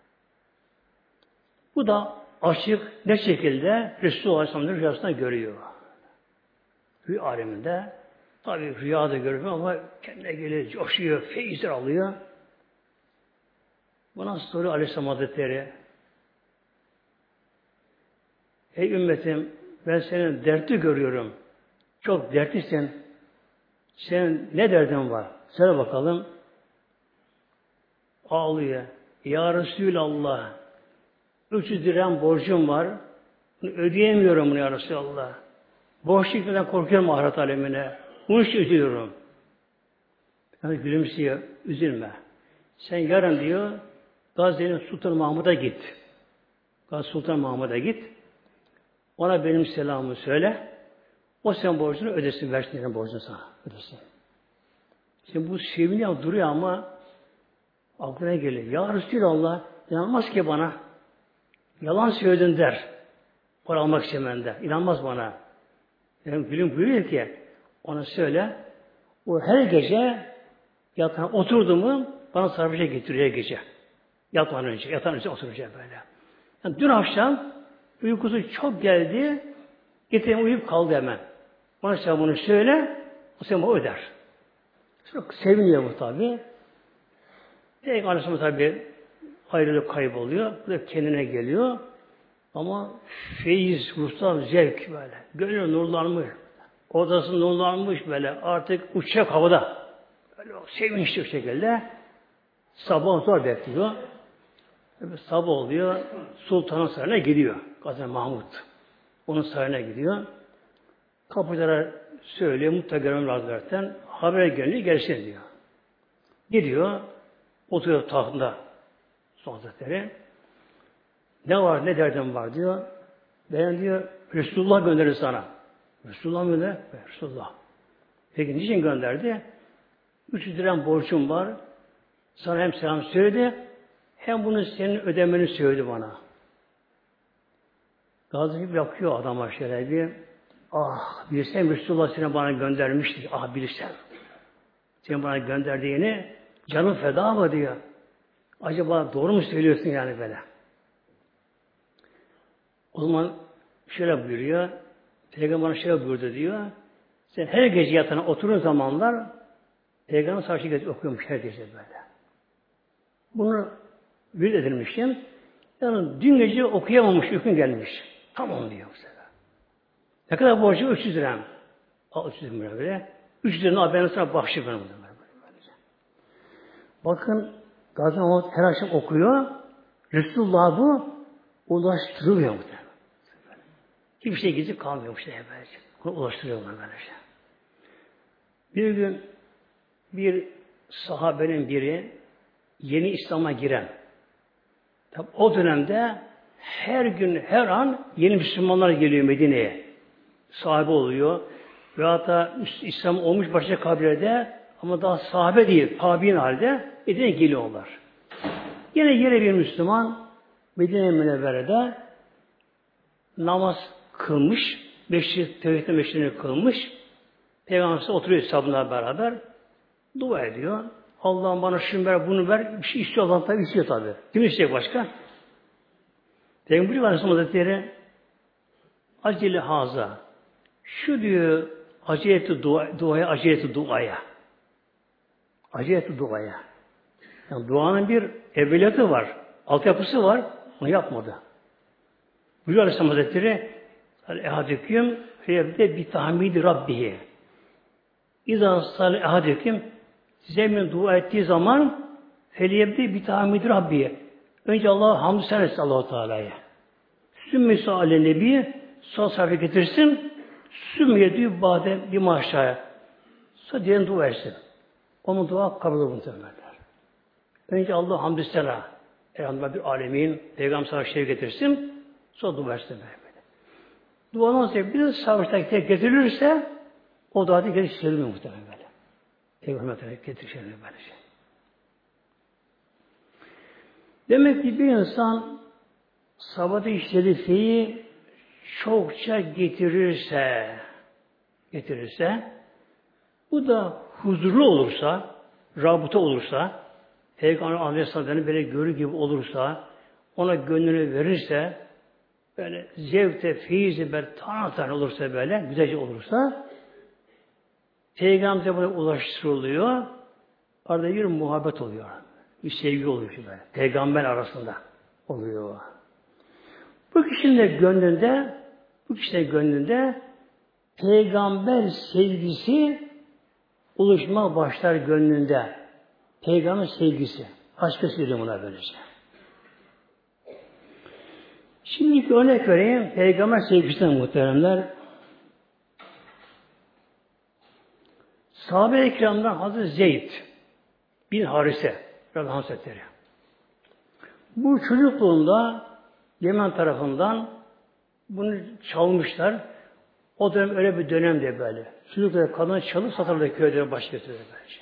Bu da açık ne şekilde Resulullah Aleyhisselam'ın rüyasında görüyor. Rüya aleminde tabi rüyada görüyor ama kendine gelir, coşuyor, feyizler alıyor. Buna soruyor Aleyhisselam Hazretleri. Ey ümmetim ben senin dertli görüyorum. Çok dertlisin. Senin ne derdin var? Söyle bakalım. Ağlıyor. Ya Resulallah 300 dirhem borcum var. Ödeyemiyorum bunu ya Resulallah. Borç yükmeden korkuyorum ahiret alemine. Bunu için üzülüyorum. Yani gülümsüyor, üzülme. Sen yarın diyor Gazze'nin Sultan Mahmud'a git. Gazze Sultan Mahmud'a git. Ona benim selamımı söyle. O sen borcunu ödesin, versin senin borcunu sana. Ödesin. Şimdi bu seviniyor duruyor ama aklına geliyor. Ya Resulallah inanmaz ki bana. Yalan söyledin der. Para almak istemem der. İnanmaz bana. Yani gülüm buyuruyor ki ona söyle. O her gece yatağa oturdu mu bana sarfışa getiriyor gece. Yatmadan önce. Yatan önce oturacak böyle. Yani dün akşam uykusu çok geldi. Getireyim uyuyup kaldı hemen. Bana sen bunu söyle. O sen bunu öder. Çok seviniyor bu tabi. Peygamber Aleyhisselam tabi ayrılık kayboluyor. Bu da kendine geliyor. Ama feyiz, ruhsal zevk böyle. Gönül nurlanmış. Odası nurlanmış böyle. Artık uçacak havada. Böyle sevinçli bir şekilde sabah zor bekliyor. Sabah oluyor. Sultanın sarayına gidiyor. Gazi Mahmut. Onun sarayına gidiyor. Kapıcılara söylüyor. Mutlaka görmem lazım. Haber geliyor. Gelsin diyor. Gidiyor. Oturuyor tahtında Sultan Hazretleri. Ne var, ne derdim var diyor. Ben diyor, Resulullah gönderir sana. Resulullah mı ne? Resulullah. Peki niçin gönderdi? 300 liram borcum var. Sana hem selam söyledi, hem bunu senin ödemeni söyledi bana. Gazi gibi yakıyor adama şöyle bir. Ah bilsem Resulullah seni bana göndermişti. Ah bilsem. Seni bana gönderdiğini canım feda mı diyor. Acaba doğru mu söylüyorsun yani böyle? O zaman şöyle buyuruyor. Peygamber şöyle buyurdu diyor. Sen her gece yatağına oturun zamanlar Peygamber sarşı gece okuyormuş her gece böyle. Bunu bir edilmişim. Yani dün gece okuyamamış, hüküm gelmiş. Tamam diyor bu sefer. Ne kadar borcu? 300 lira. Al 300 lira böyle. 300 lira ben sana bahşiş benim. Bakın Gazi Mahmut her akşam okuyor. Resulullah bu ulaştırılıyor muhtemelen. Hiçbir şey gizli kalmıyor bu şey böylece. Bunu ulaştırıyorlar böylece. Bir gün bir sahabenin biri yeni İslam'a giren tabi o dönemde her gün her an yeni Müslümanlar geliyor Medine'ye. Sahabe oluyor. Ve hatta İslam olmuş başka kabilede ama daha sahabe değil, tabi'in halde Medine'ye geliyorlar. Yine yine bir Müslüman Medine Münevvere'de namaz kılmış, beşli tevhid meşrini kılmış. Peygamber oturuyor hesabına beraber dua ediyor. Allah'ım bana şunu ver, bunu ver. Bir şey istiyor Allah tabi istiyor tabi. Kim isteyecek başka? Peygamber Aleyhisselam Hazretleri acele haza. Şu diyor acele dua, duaya, acele duaya. Acele duaya. Yani duanın bir evveliyatı var. Altyapısı var. Onu yapmadı. Buyuruyor Aleyhisselam Hazretleri ehadüküm feyebde bi tahmidi rabbihi. İzâ sâle ehadüküm zemin dua ettiği zaman feliyebde bi tahmidi rabbihi. Önce Allah'a hamdü sen etsin allah Teala'ya. Sümmesi ale nebi sağ sayfa getirsin. Sümmeye diyor bade bir maşaya. Sonra diyen dua etsin. Onun dua kabul olur muhtemelen. Önce Allah hamdü sena. Elhamdülillah bir alemin peygamber sana şey getirsin. Sonra dua etsin. Duadan sonra bir savaşta getirilirse o da geri çevrilmiyor muhtemelen. Peygamber getirir böyle şey. Demek ki bir insan sabahı şerifiyi çokça getirirse getirirse bu da huzurlu olursa rabıta olursa Peygamber Aleyhisselam'ın böyle görü gibi olursa ona gönlünü verirse böyle zevkte, feyizle böyle tane olursa böyle, güzelce olursa Peygamber'e ulaştırılıyor. Arada bir muhabbet oluyor. Bir sevgi oluyor böyle. Peygamber arasında oluyor. Bu kişinin de gönlünde bu kişinin gönlünde peygamber sevgisi oluşma başlar gönlünde. Peygamber sevgisi. Başkası diyor buna böylece. Şimdiki örnek vereyim. Peygamber sevgisinden muhteremler. Sahabe-i kiramdan Hazreti Zeyd bin Harise Radhan Hazretleri. Bu çocukluğunda Yemen tarafından bunu çalmışlar. O dönem öyle bir dönemde böyle. Çocuklar kadın çalıp satırlar köyde baş götürüyor böylece.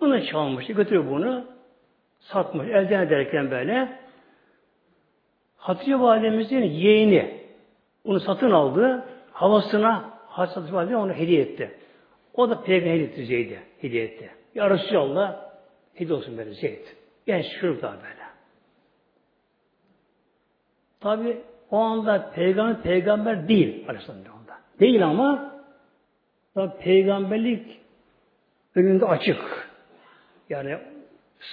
Bunu çalmış, götürüyor bunu, satmış, elden ederken böyle. Hatice validemizin yeğeni onu satın aldı, havasına Hatice valide onu hediye etti. O da peygamber hediye etti Zeyd'e, hediye etti. Ya Resulallah, hediye olsun böyle Zeyd. Genç çocuk daha böyle. Tabi o anda peygamber peygamber değil Aleyhisselam onda. Değil ama tabi peygamberlik önünde açık. Yani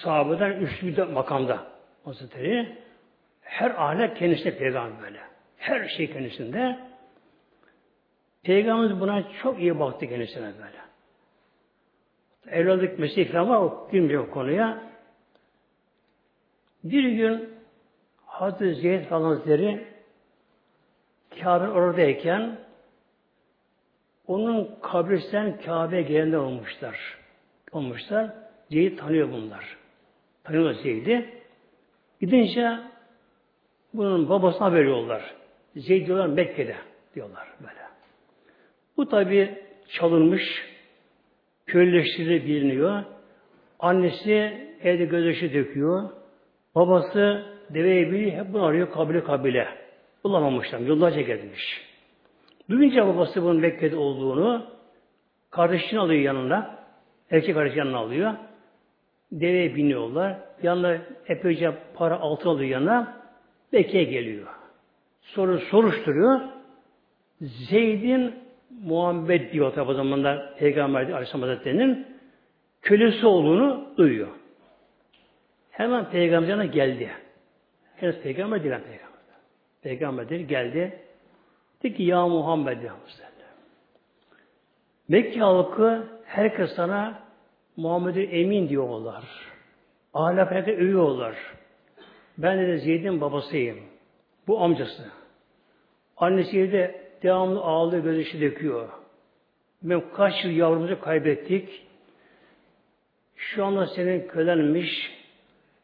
sahabeden üstü bir makamda Hazretleri her alet kendisine peygamber böyle. Her şey kendisinde. Peygamberimiz buna çok iyi baktı kendisine böyle. Evladık Mesih falan var, o o konuya. Bir gün Hazreti Zeyd Hazretleri Kabe oradayken onun kabristen Kabe'ye gelenler olmuşlar. Olmuşlar. Zeyd'i tanıyor bunlar. Tanıyorlar Zeyd'i. Gidince bunun babasına veriyorlar. Zeyd diyorlar Mekke'de diyorlar böyle. Bu tabi çalınmış, köleleştirilip biliniyor. Annesi evde gözyaşı döküyor. Babası deveyi biri hep bunu arıyor kabile kabile. Bulamamışlar. Yollarca gelmiş. Duyunca babası bunun Mekke'de olduğunu kardeşini alıyor yanına. Erkek kardeş yanına alıyor. Deveye biniyorlar. Yanına epeyce para altın alıyor yanına. Mekke'ye geliyor. Soru soruşturuyor. Zeyd'in Muhammed diyor tabi o zamanlar Peygamber Aleyhisselam Hazretleri'nin kölesi olduğunu duyuyor. Hemen Peygamber'e geldi. Henüz Peygamber değil Peygamber. Peygamber değil, geldi. Dedi ki ya Muhammed ya Mekke halkı herkes sana Muhammed'e emin diyorlar. Ahlak herkes övüyorlar. Ben de Zeyd'in babasıyım. Bu amcası. Annesi de devamlı ağlıyor, gözyaşı döküyor. Ben kaç yıl yavrumuzu kaybettik. Şu anda senin kölenmiş.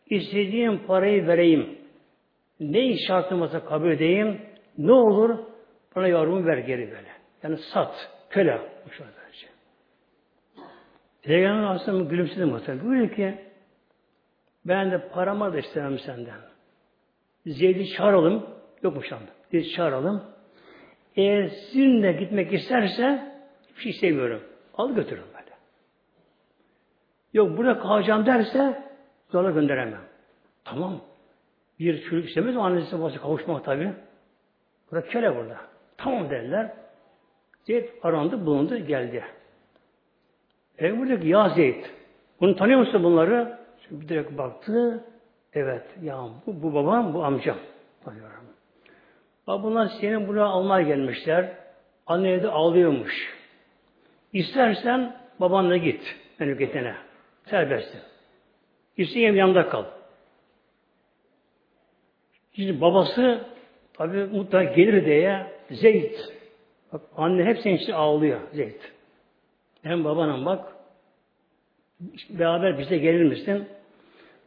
İstediğim parayı vereyim. Ne iş şartım varsa kabul edeyim. Ne olur bana yavrumu ver geri böyle. Yani sat, köle. Böylece. Peygamber Aleyhisselam gülümsedi muhtemelen. Buyuruyor ki ben de paramı da istemem senden. Zeyd'i çağıralım. Yokmuş anda. Zeyd'i çağıralım. Eğer sizinle gitmek isterse bir şey istemiyorum. Al götürün böyle. Yok burada kalacağım derse zorla gönderemem. Tamam. Bir çocuk istemez annesi babası kavuşmak tabi. Burada köle burada. Tamam derler. Zeyd arandı, bulundu, geldi. E buradaki ya Zeyd. Bunu tanıyor musun bunları? Şimdi direkt baktı. Evet, ya bu, bu babam, bu amcam. Tanıyorum. Bak bunlar senin buraya almaya gelmişler. Anne de ağlıyormuş. İstersen babanla git memleketine. Serbestsin. İstersen yanında kal. Şimdi babası tabi mutlaka gelir diye Zeyd. Bak anne hep senin için ağlıyor Zeyd. Hem babanın bak beraber bize gelir misin?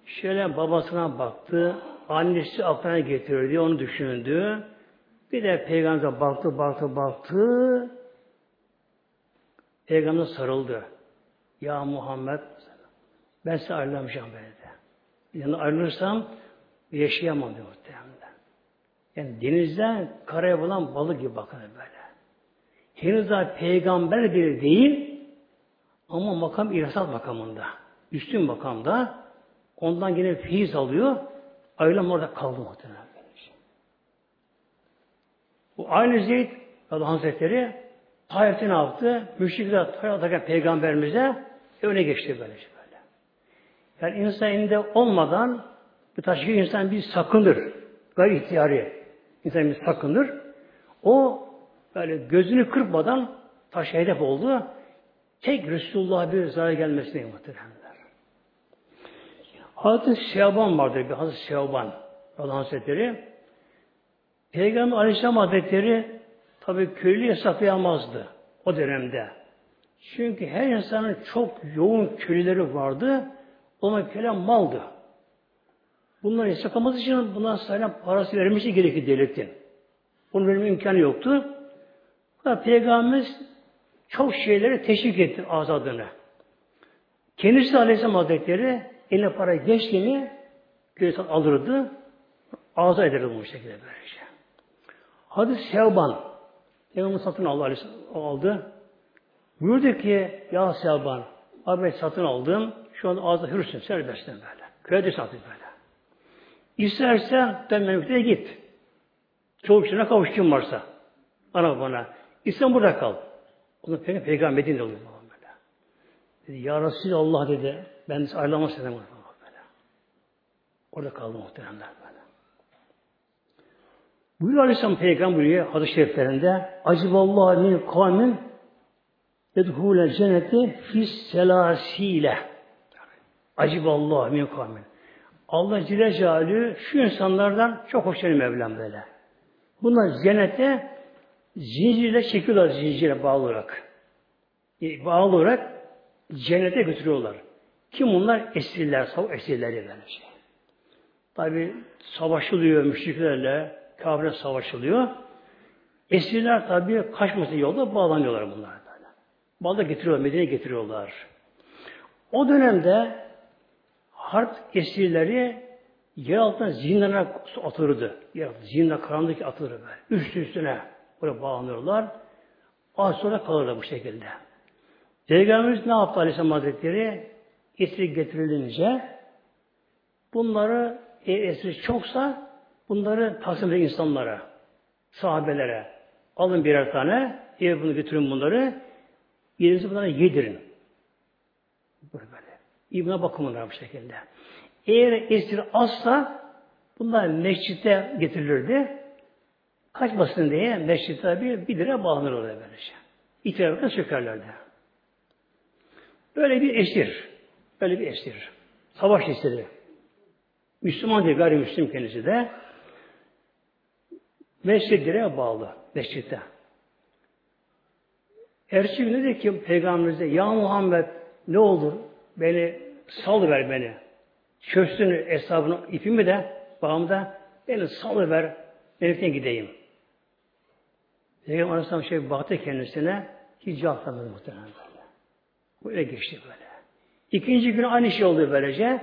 Şöyle babasına baktı. Annesi aklına getirdi. Onu düşündü. Bir de peygamber baktı, baktı, baktı. Peygamber sarıldı. Ya Muhammed ben size ayrılamayacağım böyle de. Yani ayrılırsam yaşayamam diyor muhtemelen. Yani denizden karaya bulan balık gibi bakın böyle. Henüz daha peygamber bile değil ama makam irasat makamında. Üstün makamda ondan yine feyiz alıyor. Ayrılam orada kaldı muhtemelen. Bu aynı Zeyd Allah Hazretleri Tayyip'te ne yaptı? Müşrikler Tayyip'teki peygamberimize öne geçti böylece böyle. Yani insan elinde olmadan bir taşı insan bir sakındır. Gayri ihtiyari. İnsan bir sakındır. O böyle gözünü kırpmadan taş hedef oldu. Tek Resulullah bir zarar gelmesine muhteremler. Hazreti Şaban vardır bir Hazreti Şaban Allah Hazretleri. Peygamber Aleyhisselam Hazretleri tabi köylü hesaplayamazdı o dönemde. Çünkü her insanın çok yoğun köylüleri vardı. O zaman köle maldı. Bunları saklaması için buna sahiden parası verilmesi gerekir devletin. Bunun verme imkanı yoktu. Fakat Peygamberimiz çok şeyleri teşvik etti azadını. Kendisi Aleyhisselam Hazretleri eline para geçti mi alırdı, azat ederdi bu şekilde böylece. Hadi Sevban, Peygamber satın aldı, aldı. Buyurdu ki, ya Sevban, abi satın aldım, şu anda ağzı hürsün, serbestsin böyle. Kredi satın böyle. İstersen ben memlekete git. Çoğu kişine kavuş kim varsa. Ana bana. İstersen burada kal. Onu peygamber peygamber Medine'de oluyor. Böyle. Dedi, ya Resulallah dedi. Ben ayrılamaz dedim. Orada kaldı muhteremler böyle. Buyuruyor Aleyhisselam Peygamber buyuruyor hadis-i şeriflerinde Aciballahu min kavmin yedhûle cenneti fis selasile Aciballahu min kavmin Allah Celle Celaluhu şu insanlardan çok hoşlanıyor Mevlam böyle. Bunlar cennete zincirle çekiyorlar zincire bağlı olarak. E, bağlı olarak cennete götürüyorlar. Kim bunlar? Esirler, savaş esirleri böyle şey. Tabi savaşılıyor müşriklerle, kafirle savaşılıyor. Esirler tabi kaçması yolda bağlanıyorlar bunlar. Böyle. Bağda getiriyorlar, Medine'ye getiriyorlar. O dönemde harp esirleri yer altına zindanlara atılırdı. Yer zindan karanlık atılır böyle. Üst üstüne buraya bağlanıyorlar. Az sonra kalırlar bu şekilde. Peygamberimiz ne yaptı Aleyhisselam Hazretleri? Esir getirilince bunları e, esir çoksa bunları taksim insanlara, sahabelere. Alın birer tane, eve bunu götürün bunları. Yerinizi bunlara yedirin. Böyle. İbne bakımına bu şekilde. Eğer esir azsa bunlar mescitte getirilirdi. Kaçmasın diye mescitte tabi bir lira bağlanır oraya böylece. İtirafına sökerlerdi. Böyle bir esir. Böyle bir esir. Savaş esiri. Müslüman değil, gayrimüslim kendisi de. Mescid direğe bağlı. Mescitte. Erçi günü dedi ki Peygamberimize Ya Muhammed ne olur beni sal beni. Çözsün hesabını ipimi de bağımı da beni sal Melekten gideyim. Peygamber Aleyhisselam şey baktı kendisine hiç cevap vermedi muhtemelen böyle. Böyle geçti böyle. İkinci gün aynı şey oldu böylece.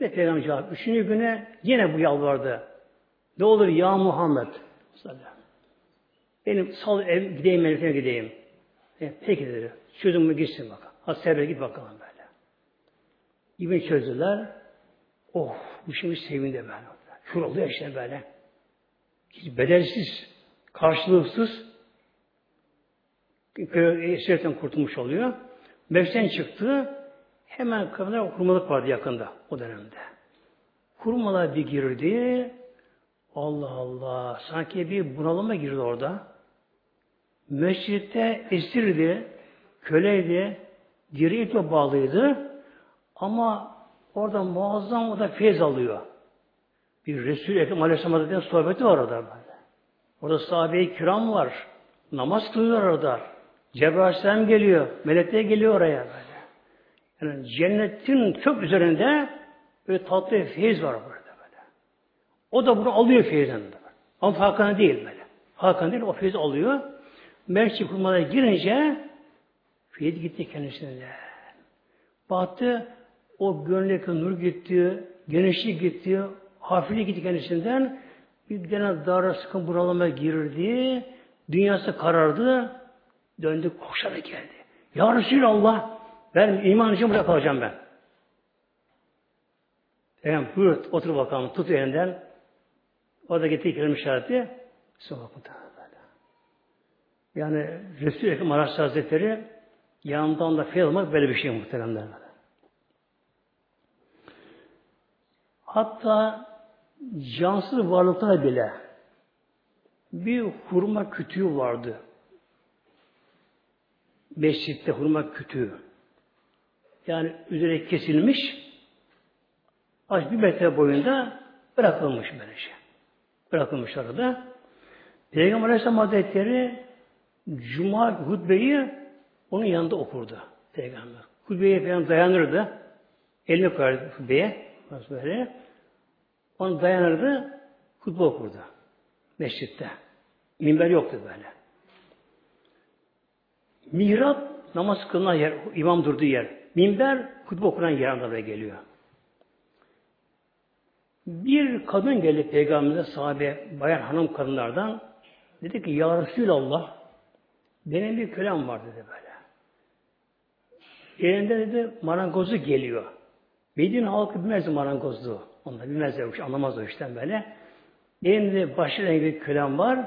Yine Peygamber cevap. Üçüncü güne yine bu yalvardı. Ne olur ya Muhammed benim sal ev gideyim melekten gideyim. E, peki dedi. Çözümü gitsin bakalım. Hadi serbest git bakalım böyle. İbni çözdüler. Oh bu şimdi sevindi böyle. Şur oluyor işte böyle. Hiç bedelsiz, karşılıksız esirten kurtulmuş oluyor. Mevzen çıktı. Hemen kadınlar kurmalık vardı yakında o dönemde. Kurmalar bir girdi. Allah Allah. Sanki bir bunalıma girdi orada. Mescitte esirdi, köleydi, diri iple bağlıydı. Ama orada muazzam o da feyz alıyor. Bir Resul-i Ekrem Aleyhisselam Hazretleri'nin sohbeti var orada böyle. Orada sahabe-i kiram var. Namaz kılıyor orada. Cebrail geliyor. Melekler geliyor oraya böyle. Yani cennetin çok üzerinde böyle tatlı feyiz var burada. O da bunu alıyor feyizden. Ama farkına değil böyle. Farkına değil o feyiz alıyor. Mersi kurmalara girince feyiz gitti kendisine. Baktı o gönlündeki nur gitti, genişlik gitti, hafiflik gitti kendisinden. Bir gene dara sıkın buralıma girdi. Dünyası karardı. Döndü koşarak geldi. Ya Resulallah ben iman için burada kalacağım ben. Efendim buyur otur bakalım tut elinden. Orada gitti kelim işareti. Sonra Yani Resul-i Ekrem Hazretleri yanından da feyz almak böyle bir şey muhteremler. Hatta cansız varlıklar bile bir hurma kütüğü vardı. Mescitte hurma kütüğü. Yani üzeri kesilmiş aç bir metre boyunda bırakılmış böylece. Bırakılmış arada. Peygamber Aleyhisselam Hazretleri Cuma hutbeyi onun yanında okurdu. Peygamber. Hutbeye falan dayanırdı. Elini koyardı hutbeye. Böyle? Onu dayanırdı. Hutbe okurdu. Mescitte. Minber yoktu böyle. Mihrap namaz kılınan yer, imam durduğu yer. Minber hutbe okunan yer anlamına geliyor. Bir kadın geldi peygamberimize sahabe, bayan hanım kadınlardan. Dedi ki Ya Resulallah benim bir kölem var dedi böyle. Elinde dedi marangozu geliyor. Medine halkı bilmez marangozluğu. Onlar bilmezler, anlamaz o işten böyle. Benim de rengi bir kölem var.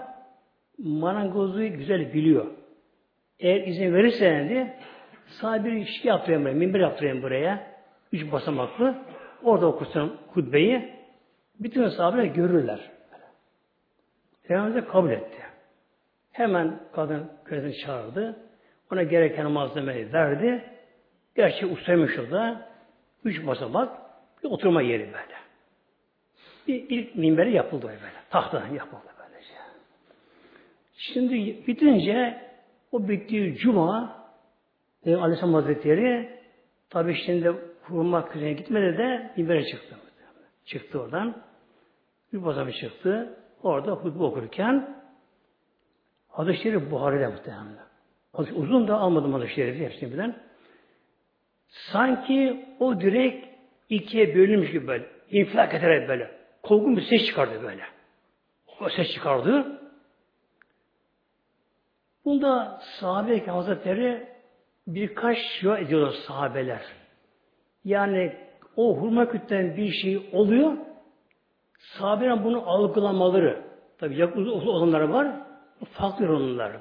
Marangozluğu güzel biliyor. Eğer izin verirsen dedi, sana bir şey yaptırayım buraya, minber yaptırayım buraya. Üç basamaklı. Orada okursun hutbeyi. Bütün sahabeler görürler. Peygamber kabul etti. Hemen kadın kölesini çağırdı. Ona gereken malzemeyi verdi. Gerçi ustaymış o da. Üç basamak bir oturma yeri böyle. Bir ilk minberi yapıldı böyle. Tahtadan yapıldı böylece. Şimdi bitince o bittiği cuma Peygamber Aleyhisselam Hazretleri tabi şimdi hurma küreye gitmedi de minbere çıktı. Çıktı oradan. Bir basamak çıktı. Orada hutbe okurken Hadis-i Şerif Buhari'de muhtemelen. Uzun da almadım hadis-i şerifi hepsini bilen. Sanki o direk ikiye bölünmüş gibi böyle. infilak ederek böyle. Korkun bir ses çıkardı böyle. O ses çıkardı. Bunda sahabe hazretleri birkaç şua ediyorlar sahabeler. Yani o hurma kütten bir şey oluyor. Sahabelerin bunu algılamaları. Tabi yakın olanlar var. Farklı onlar.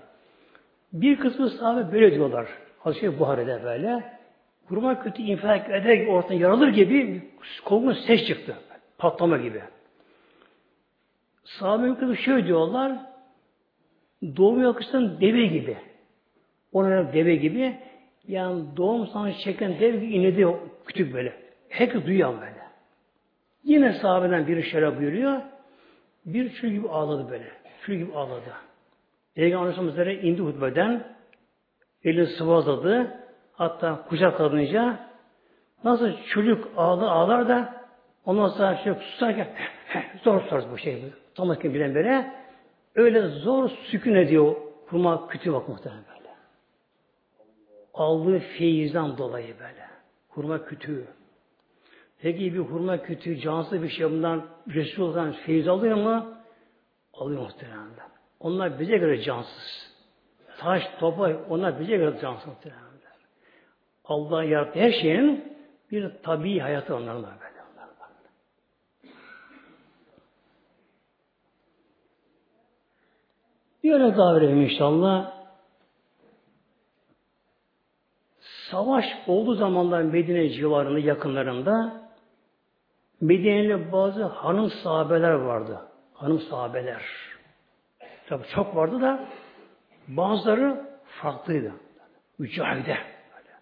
Bir kısmı sahabe böyle diyorlar. Hazreti Buhari'de böyle. Kurban kötü infilak ederek ortadan yaralır gibi korkunç ses çıktı. Patlama gibi. Sahabe kısmı şöyle diyorlar. Doğum yakıştan deve gibi. Ona deve gibi. Yani doğum sancı çeken dev gibi inledi küçük böyle. Herkes duyuyor böyle. Yine sahabeden biri şöyle buyuruyor. Bir çocuk gibi ağladı böyle. Çocuk gibi ağladı. Peygamber Efendimiz'e indi hutbeden elini sıvazladı. Hatta kucak alınca nasıl çocuk ağlar, ağlar da ondan sonra çocuk susarken zor susar bu şey. Tam kim bilen böyle öyle zor sükun ediyor kurma kütü bak muhtemelen böyle. Aldığı feyizden dolayı böyle. Hurma kütüğü. Peki bir hurma kütüğü cansız bir şey bundan Resulullah'tan feyiz alıyor mu? Alıyor muhtemelen. Onlar bize göre cansız. Taş, toprak, onlar bize göre cansız muhtemelen. Allah yarattı her şeyin bir tabii hayatı onların var böyle. Bir örnek daha vereyim inşallah. Savaş olduğu zamanlar Medine civarında, yakınlarında Medine'li bazı hanım sahabeler vardı. Hanım sahabeler. Tabi çok vardı da bazıları farklıydı. Mücahide. Böyle.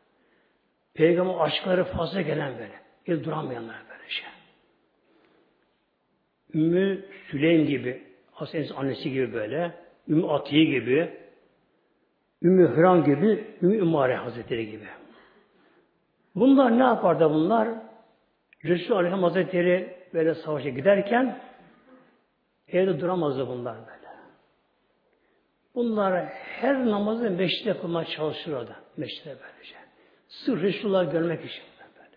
Peygamber aşkları fazla gelen böyle. El duramayanlar böyle şey. Ümmü Süleym gibi, Hasan'ın annesi gibi böyle, Ümmü Atiye gibi, Ümmü Hıram gibi, Ümmü Ümare Hazretleri gibi. Bunlar ne yapardı bunlar? Resul Aleyhisselam Hazretleri böyle savaşa giderken evde duramazdı bunlar böyle. Bunlar her namazı meşride kılmaya çalışıyordu. Meşride böylece. Sırf Resulullah görmek için böyle.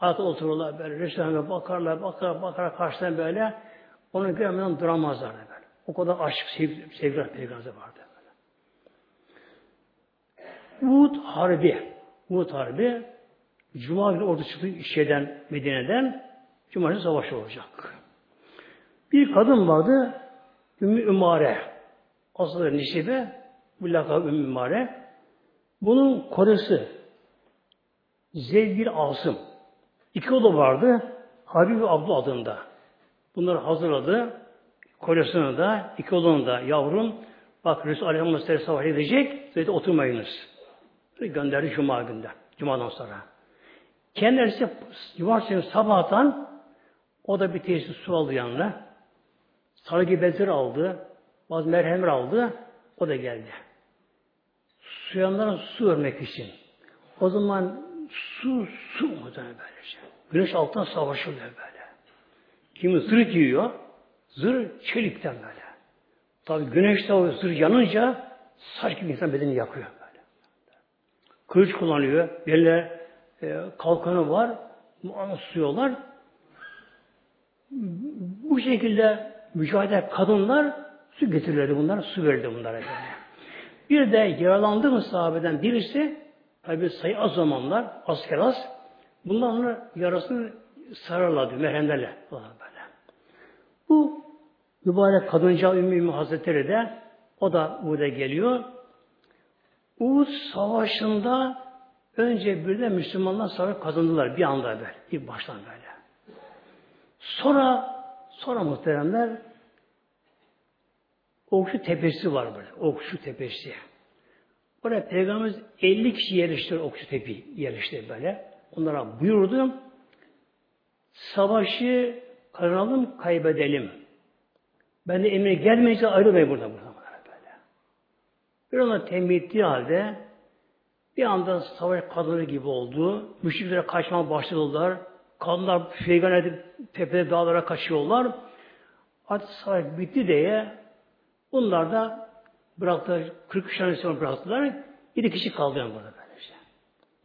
Artık otururlar böyle. Resulullah'a bakarlar, bakar, bakar karşıdan böyle. Onu görmeden duramazlar böyle. O kadar aşk, sevgi, sevgiler peygamber vardı böyle. Uhud Harbi. Uhud Harbi Cuma günü ordu çıktı şeyden, Medine'den. Cumartesi savaşı olacak. Bir kadın vardı. Ümmü Ümare. Aslında Nişibe, bu lakabı Ümmü Mare. Bunun Zeyd bir Asım. İki oğlu vardı. Habib ve Abdü adında. Bunları hazırladı. Kocasını da, iki oğlunu da yavrum bak Resul Aleyhisselam savaş edecek. Zeyd'e oturmayınız. Gönderdi Cuma günde. Cuma'dan sonra. Kendisi cumartesi sabahtan o da bir tesis su aldı yanına. Sargı bezir aldı. Bazı merhemler aldı. O da geldi. Su yanlarına su örmek için. O zaman su, su muhtemelen böylece. Güneş alttan savaşıyor böyle. Kimi zırh giyiyor, zırh çelikten böyle. Tabi güneşte o zırh yanınca saç gibi insan bedeni yakıyor böyle. Kılıç kullanıyor, beline e, kalkanı var, susuyorlar. Bu şekilde mücadele kadınlar su getirirlerdi bunlar, su verirdi bunlara böyle. Bir de yaralandı mı sahabeden birisi, tabi sayı az zamanlar, asker az, bunlar onun yarasını sararlardı, merhemlerle böyle. Bu mübarek kadınca Ümmü Hazretleri de o da burada geliyor. Uhud Savaşı'nda önce bir de Müslümanlar savaş kazandılar bir anda böyle. ilk baştan böyle. Sonra sonra muhteremler Okşu tepesi var böyle. Okşu tepesi. Oraya Peygamberimiz 50 kişi yerleştir Okşu tepi yerleştir böyle. Onlara buyurdu. Savaşı kazanalım, kaybedelim. Ben de emir gelmeyince ayrılmayın burada burada böyle. Bir ona tembih ettiği halde bir anda savaş kadını gibi oldu. Müşriklere kaçmaya başladılar. Kadınlar feygan edip tepede dağlara kaçıyorlar. Artık savaş bitti diye bunlar da bıraktı, 40 tane sonra bıraktılar. 7 kişi kaldı yani burada böylece.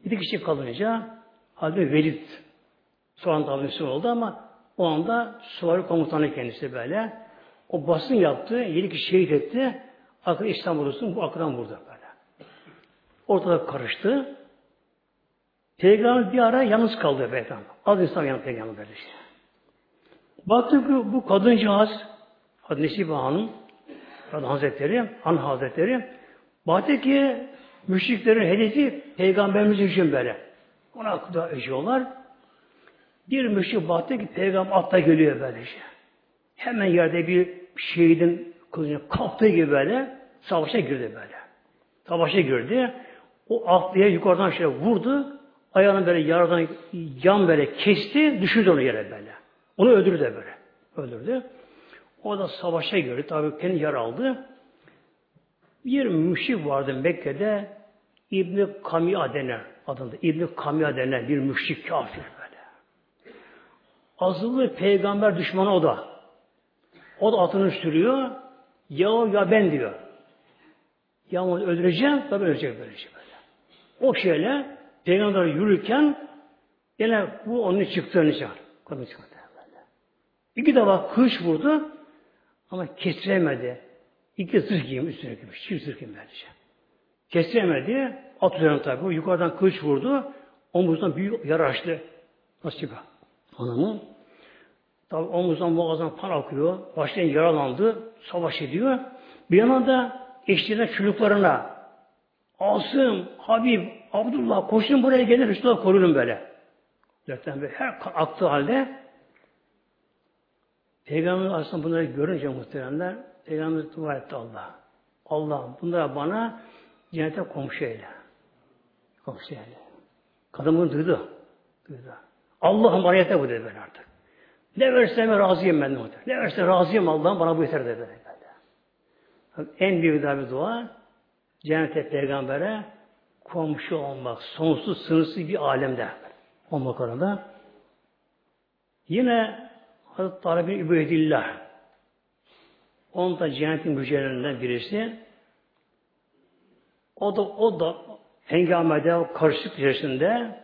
7 kişi kalınca halde Velid sonra tabi oldu ama o anda suvari komutanı kendisi böyle. O basın yaptı, 7 kişi şehit etti. Akıl İslam olsun, bu akıldan vurdu. Ortada karıştı. Peygamber bir ara yalnız kaldı Peygamber. Az insan yanı Peygamber böyle şey. Baktık ki bu kadıncağız Nesibe Hanım Hazretleri, Han Hazretleri baktı ki müşriklerin hedefi Peygamberimiz için böyle. Ona da öcüyorlar. Bir müşrik baktı ki Peygamber atta geliyor böyle şey. Hemen yerde bir şehidin kılıcını kaptığı gibi böyle savaşa girdi böyle. Savaşa girdi. O atlıya yukarıdan şöyle vurdu. Ayağını böyle yaradan yan böyle kesti. Düşürdü onu yere böyle. Onu öldürdü de böyle. Öldürdü. O da savaşa girdi. Tabi kendi yara aldı. Bir müşrik vardı Mekke'de İbni Kamiya denen adında. İbni Kamiya denen bir müşrik kafir böyle. Azılı peygamber düşmanı o da. O da atını sürüyor. Ya ya ben diyor. Ya onu öldüreceğim, tabi ölecek böylece şey. O şeyle peygamber yürürken yine bu onun çıktığını çağır. Kadın böyle. İki defa kılıç vurdu ama kestiremedi. İki zırh giyim üstüne giymiş. Çift zırh giyim böylece. Kestiremedi. At üzerine tabi. Yukarıdan kılıç vurdu. Omuzdan büyük yara açtı. Nasibe. Hanımı. Tabi omuzdan boğazdan kan akıyor. Başlayan yaralandı. Savaş ediyor. Bir yana da eşliğine çocuklarına Asım, Habib, Abdullah koşun buraya gelin Resulullah korunun böyle. Zaten böyle her aktığı halde Peygamber aslında bunları görünce muhteremler Peygamber dua etti Allah. Allah bunlara bana cennete komşu eyle. Komşu eyle. Kadın bunu duydu. Duydu. Allah'ım bana yeter bu dedi ben artık. Ne versen razıyım ben de Ne versen razıyım Allah'ım bana bu yeter dedi. Böyle. En büyük bir dua cennete peygambere komşu olmak, sonsuz sınırsız bir alemde olmak orada. Yine Hazreti Talib bin Übeydillah onun da cennetin müjdelerinden birisi. O da o da hengamede, o karışık içerisinde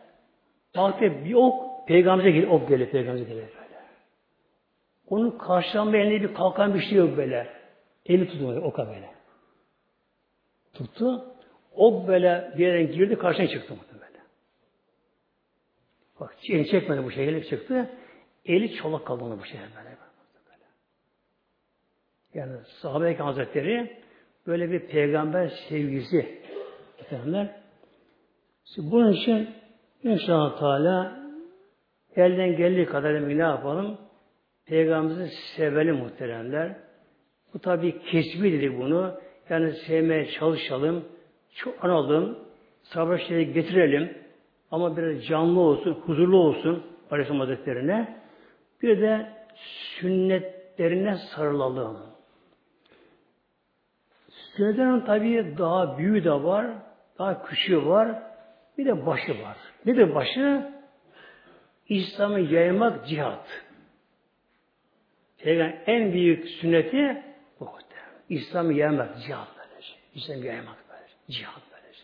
baktı bir ok peygamber'e geliyor, ok geliyor peygamber'e geliyor böyle. Onun karşılanma elinde bir kalkan bir şey yok böyle. Eli tutmadı oka böyle. Tuttu. Ok böyle bir yerden girdi karşına çıktı böyle. Bak eli çekmedi bu şekilde çıktı. Eli çolak kaldı bu şekilde böyle. Yani sahabe hazretleri böyle bir peygamber sevgisi efendiler. Şimdi bunun için inşallah Teala elden geldiği kadar ne yapalım? Peygamberimizi sevelim muhteremler. Bu tabi kesbi dedik bunu. Yani sevmeye çalışalım. Çok analım. Sabır getirelim. Ama biraz canlı olsun, huzurlu olsun Aleyhisselam Hazretlerine. Bir de sünnetlerine sarılalım. Sünnetlerin tabi daha büyüğü de var, daha küçüğü var, bir de başı var. Nedir başı? İslam'ı yaymak cihat. Peygamber en büyük sünneti bu. İslam'ı yaymak cihat böylece. İslam'ı yaymak böylece. Cihat böylece.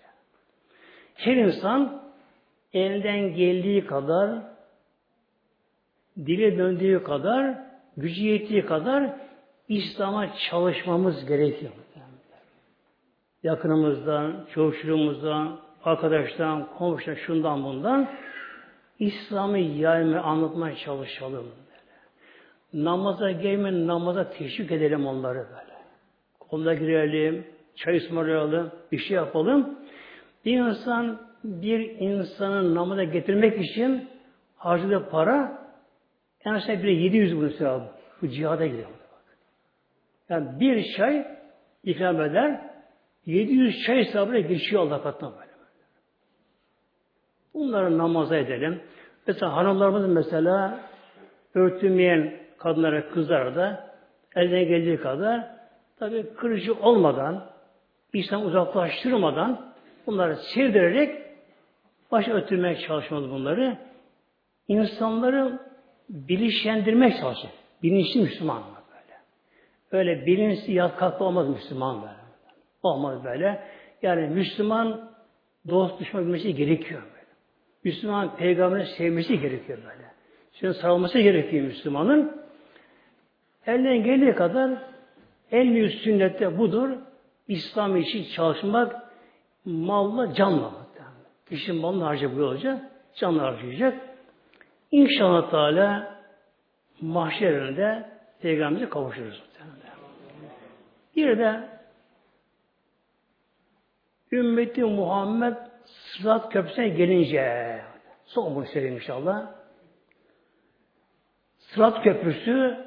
Her insan elinden geldiği kadar dile döndüğü kadar gücü yettiği kadar İslam'a çalışmamız gerekiyor. Yakınımızdan, çoğuşluğumuzdan, arkadaştan, komşudan, şundan bundan İslam'ı yaymaya, anlatmaya çalışalım. Namaza gelmeyin, namaza teşvik edelim onları böyle. Konuda girelim, çay ısmarlayalım, bir şey yapalım. Bir insan bir insanın namaza getirmek için harcadığı para en aşağı bir 700 bin sevabı. Bu cihada gidiyor. Yani bir çay ikram eder, 700 çay hesabına geçiyor Allah katına böyle. Bunları namaza edelim. Mesela hanımlarımız mesela örtülmeyen kadınlara, kızlara da eline geldiği kadar tabi kırıcı olmadan, İslam uzaklaştırmadan bunları sevdirerek baş örtülmeye çalışmalı bunları. İnsanları bilinçlendirmek çalışıyor. Bilinçli Müslüman böyle. Öyle bilinçli yat kalkma olmaz Müslüman böyle. Olmaz böyle. Yani Müslüman dost düşman bilmesi gerekiyor böyle. Müslüman peygamberi sevmesi gerekiyor böyle. Şimdi sarılması gerekiyor Müslümanın. Elinden geldiği kadar en büyük sünnette budur. İslam için çalışmak malla canla. Kişinin malını harcayacak olacak. Canla harcayacak. İnşallah Teala mahşerinde Peygamber'e kavuşuruz. Bir de ümmeti Muhammed Sırat Köprüsü'ne gelince son bunu söyleyeyim inşallah. Sırat Köprüsü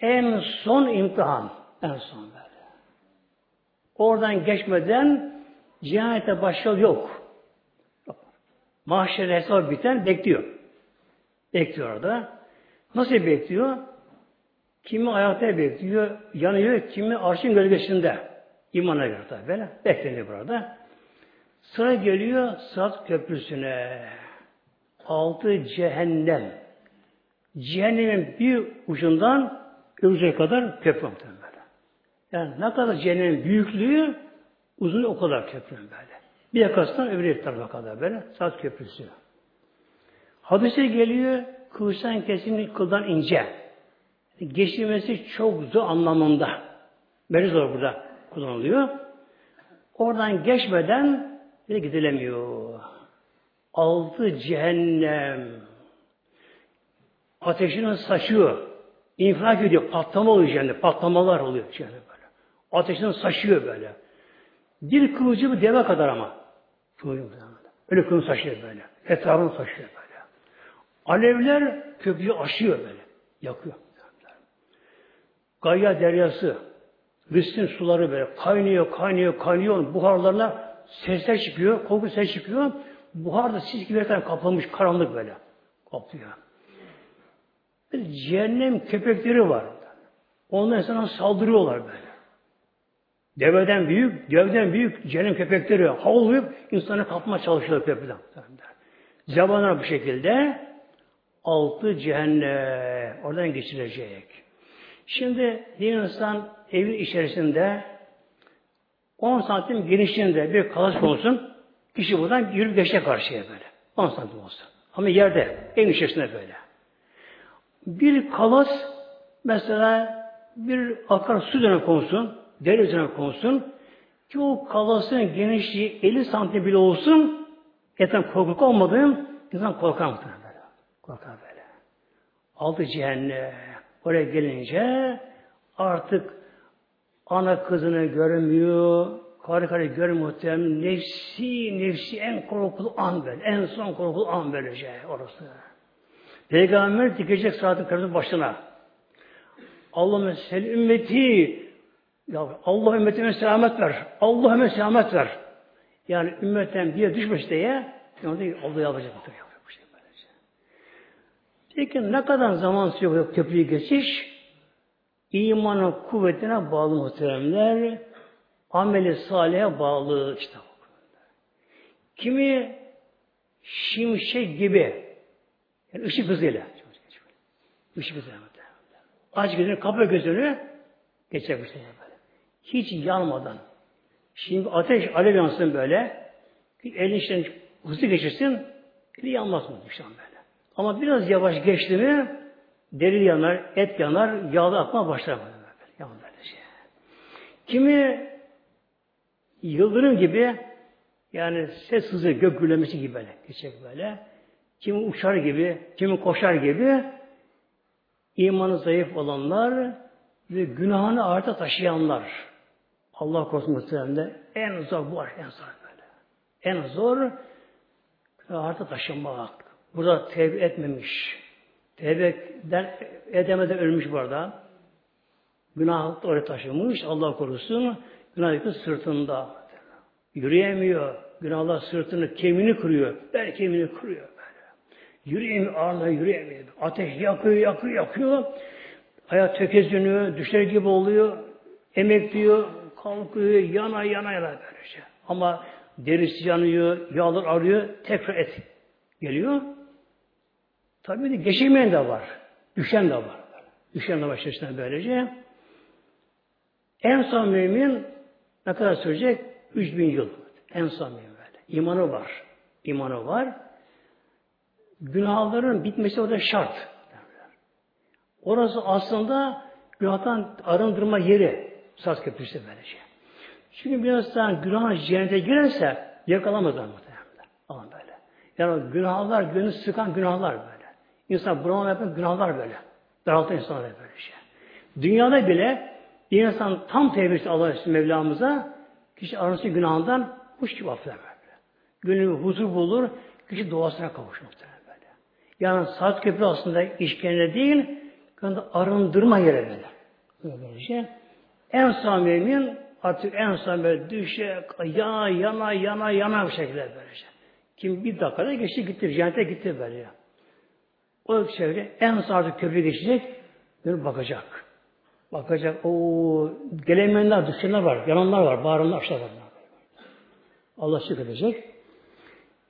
en son imtihan. En son böyle. Oradan geçmeden cehennete başka yok. Mahşer hesap biten bekliyor. Bekliyor orada. Nasıl bekliyor? Kimi ayakta bekliyor, yanıyor, kimi arşın gölgesinde. İmana göre tabi böyle. Bekleniyor burada. Sıra geliyor Sırat Köprüsü'ne. Altı cehennem. Cehennemin bir ucundan öbür kadar köprü böyle. Yani ne kadar cehennemin büyüklüğü uzun o kadar köprü böyle. Bir yakasından öbür tarafa kadar böyle. Sırat Köprüsü. Hadise geliyor kılıçtan kesimli kıldan ince. Geçirmesi çok zor anlamında. Böyle zor burada kullanılıyor. Oradan geçmeden bir gidilemiyor. Altı cehennem ateşinin saçıyor. İnfilak ediyor. Patlama oluyor cehennem. Patlamalar oluyor cehennem Ateşinin saçıyor böyle. Bir kılıcı deve kadar ama. Öyle kılıcı saçıyor böyle. Etrafını saçıyor böyle. Alevler köprüyü aşıyor böyle. Yakıyor. Gaya deryası, Rüstin suları böyle kaynıyor, kaynıyor, kaynıyor. Buharlarla sesler çıkıyor, koku ses çıkıyor. Buhar da sis gibi kapılmış, karanlık böyle. Kaplıyor. Bir cehennem köpekleri var. Onlar sana saldırıyorlar böyle. Deveden büyük, devden büyük cehennem köpekleri havlayıp insanı kapma çalışıyorlar köpekler. Zamanlar bu şekilde altı cehennem oradan geçirecek. Şimdi bir insan evin içerisinde 10 santim genişliğinde bir kalas olsun, kişi buradan yürüp geçecek karşıya böyle. 10 santim olsun. Ama yerde, evin içerisinde böyle. Bir kalas mesela bir akar su üzerine konsun, dere üzerine konsun ki o kalasın genişliği 50 santim bile olsun etten korkuk olmadığın insan korkar muhtemelen böyle. Korkar böyle. Altı cehennem. Oraya gelince artık ana kızını görmüyor, karı karı görmüyor. Nefsi, nefsi en korkulu an böyle. En son korkulu an böylece orası. Peygamber dikecek saatin karısı başına. Allah mesela ümmeti ya Allah ümmetime selamet ver. Allah ümmetime selamet ver. Yani ümmetten bir düşmüş diye onu Allah yapacak. Peki ne kadar zaman sürüyor köprüyü geçiş? İmanın kuvvetine bağlı muhteremler, ameli salihe bağlı işte. Kimi şimşek gibi. Yani ışık hızıyla. Işık hızıyla. Aç gözünü, kapa gözünü geçer bu şey. Hiç yanmadan. Şimdi ateş alev yansın böyle. Elin işten hızlı geçirsin. Eli yanmaz mı işte böyle. Ama biraz yavaş geçti mi deri yanar, et yanar, yağlı akma başlar böyle. Yanar böyle şey. Kimi yıldırım gibi yani ses hızı gök gürlemesi gibi böyle geçecek böyle. Kimi uçar gibi, kimi koşar gibi imanı zayıf olanlar ve günahını arta taşıyanlar. Allah korusun muhtemelen en zor bu en zor böyle. En zor arta taşınmak. Burada tevbe etmemiş. Tevbe edemeden ölmüş burada. Günah oraya taşımış. Allah korusun. Günah sırtında. Yürüyemiyor. Günahlar sırtını, kemiğini kırıyor. Ben kemiğini kırıyor. Yürüyemiyor, ağırlığa yürüyemiyor. Ateş yakıyor, yakıyor, yakıyor. Hayat tökezleniyor, düşer gibi oluyor. Emek diyor, kalkıyor, yana yana yana böylece. Ama derisi yanıyor, yağlar arıyor, tekrar et geliyor. Tabii de geçirmeyen de var. Düşen de var. Düşen de var böylece. En son mümin ne kadar sürecek? 3000 yıl. En son mümin böyle. İmanı var. İmanı var. Günahların bitmesi orada şart. Orası aslında günahtan arındırma yeri. Saz köprüsü böylece. Çünkü bir insan günah cennete girerse yakalamazlar muhtemelen. Ama böyle. Yani günahlar, gönül sıkan günahlar böyle. İnsan bunalma yapan günahlar böyle. Daraltan insanlar böyle şey. Dünyada bile bir insan tam tevbesi Allah için Mevlamıza kişi arası günahından kuş gibi affeder böyle. Gönlü huzur bulur, kişi doğasına kavuşur böyle. Yani saat köprü aslında işkence değil, arındırma yeri böyle. Böyle şey. En son mümin artık en son böyle düşe, yana, yana, yana, yana bir şekilde böyle şey. Kim bir dakikada geçti gitti, cennete gitti böyle. O çevre en sağlıklı köprü geçecek, dönüp bakacak. Bakacak, o gelemeyenler, düşenler var, yananlar var, bağıranlar, aşağı var. Allah şükür edecek.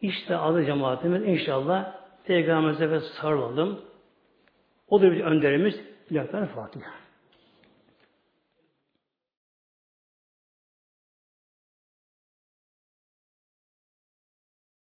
İşte adı cemaatimiz inşallah Peygamberimize sarılalım. O da bir önderimiz. İlahi Fatiha.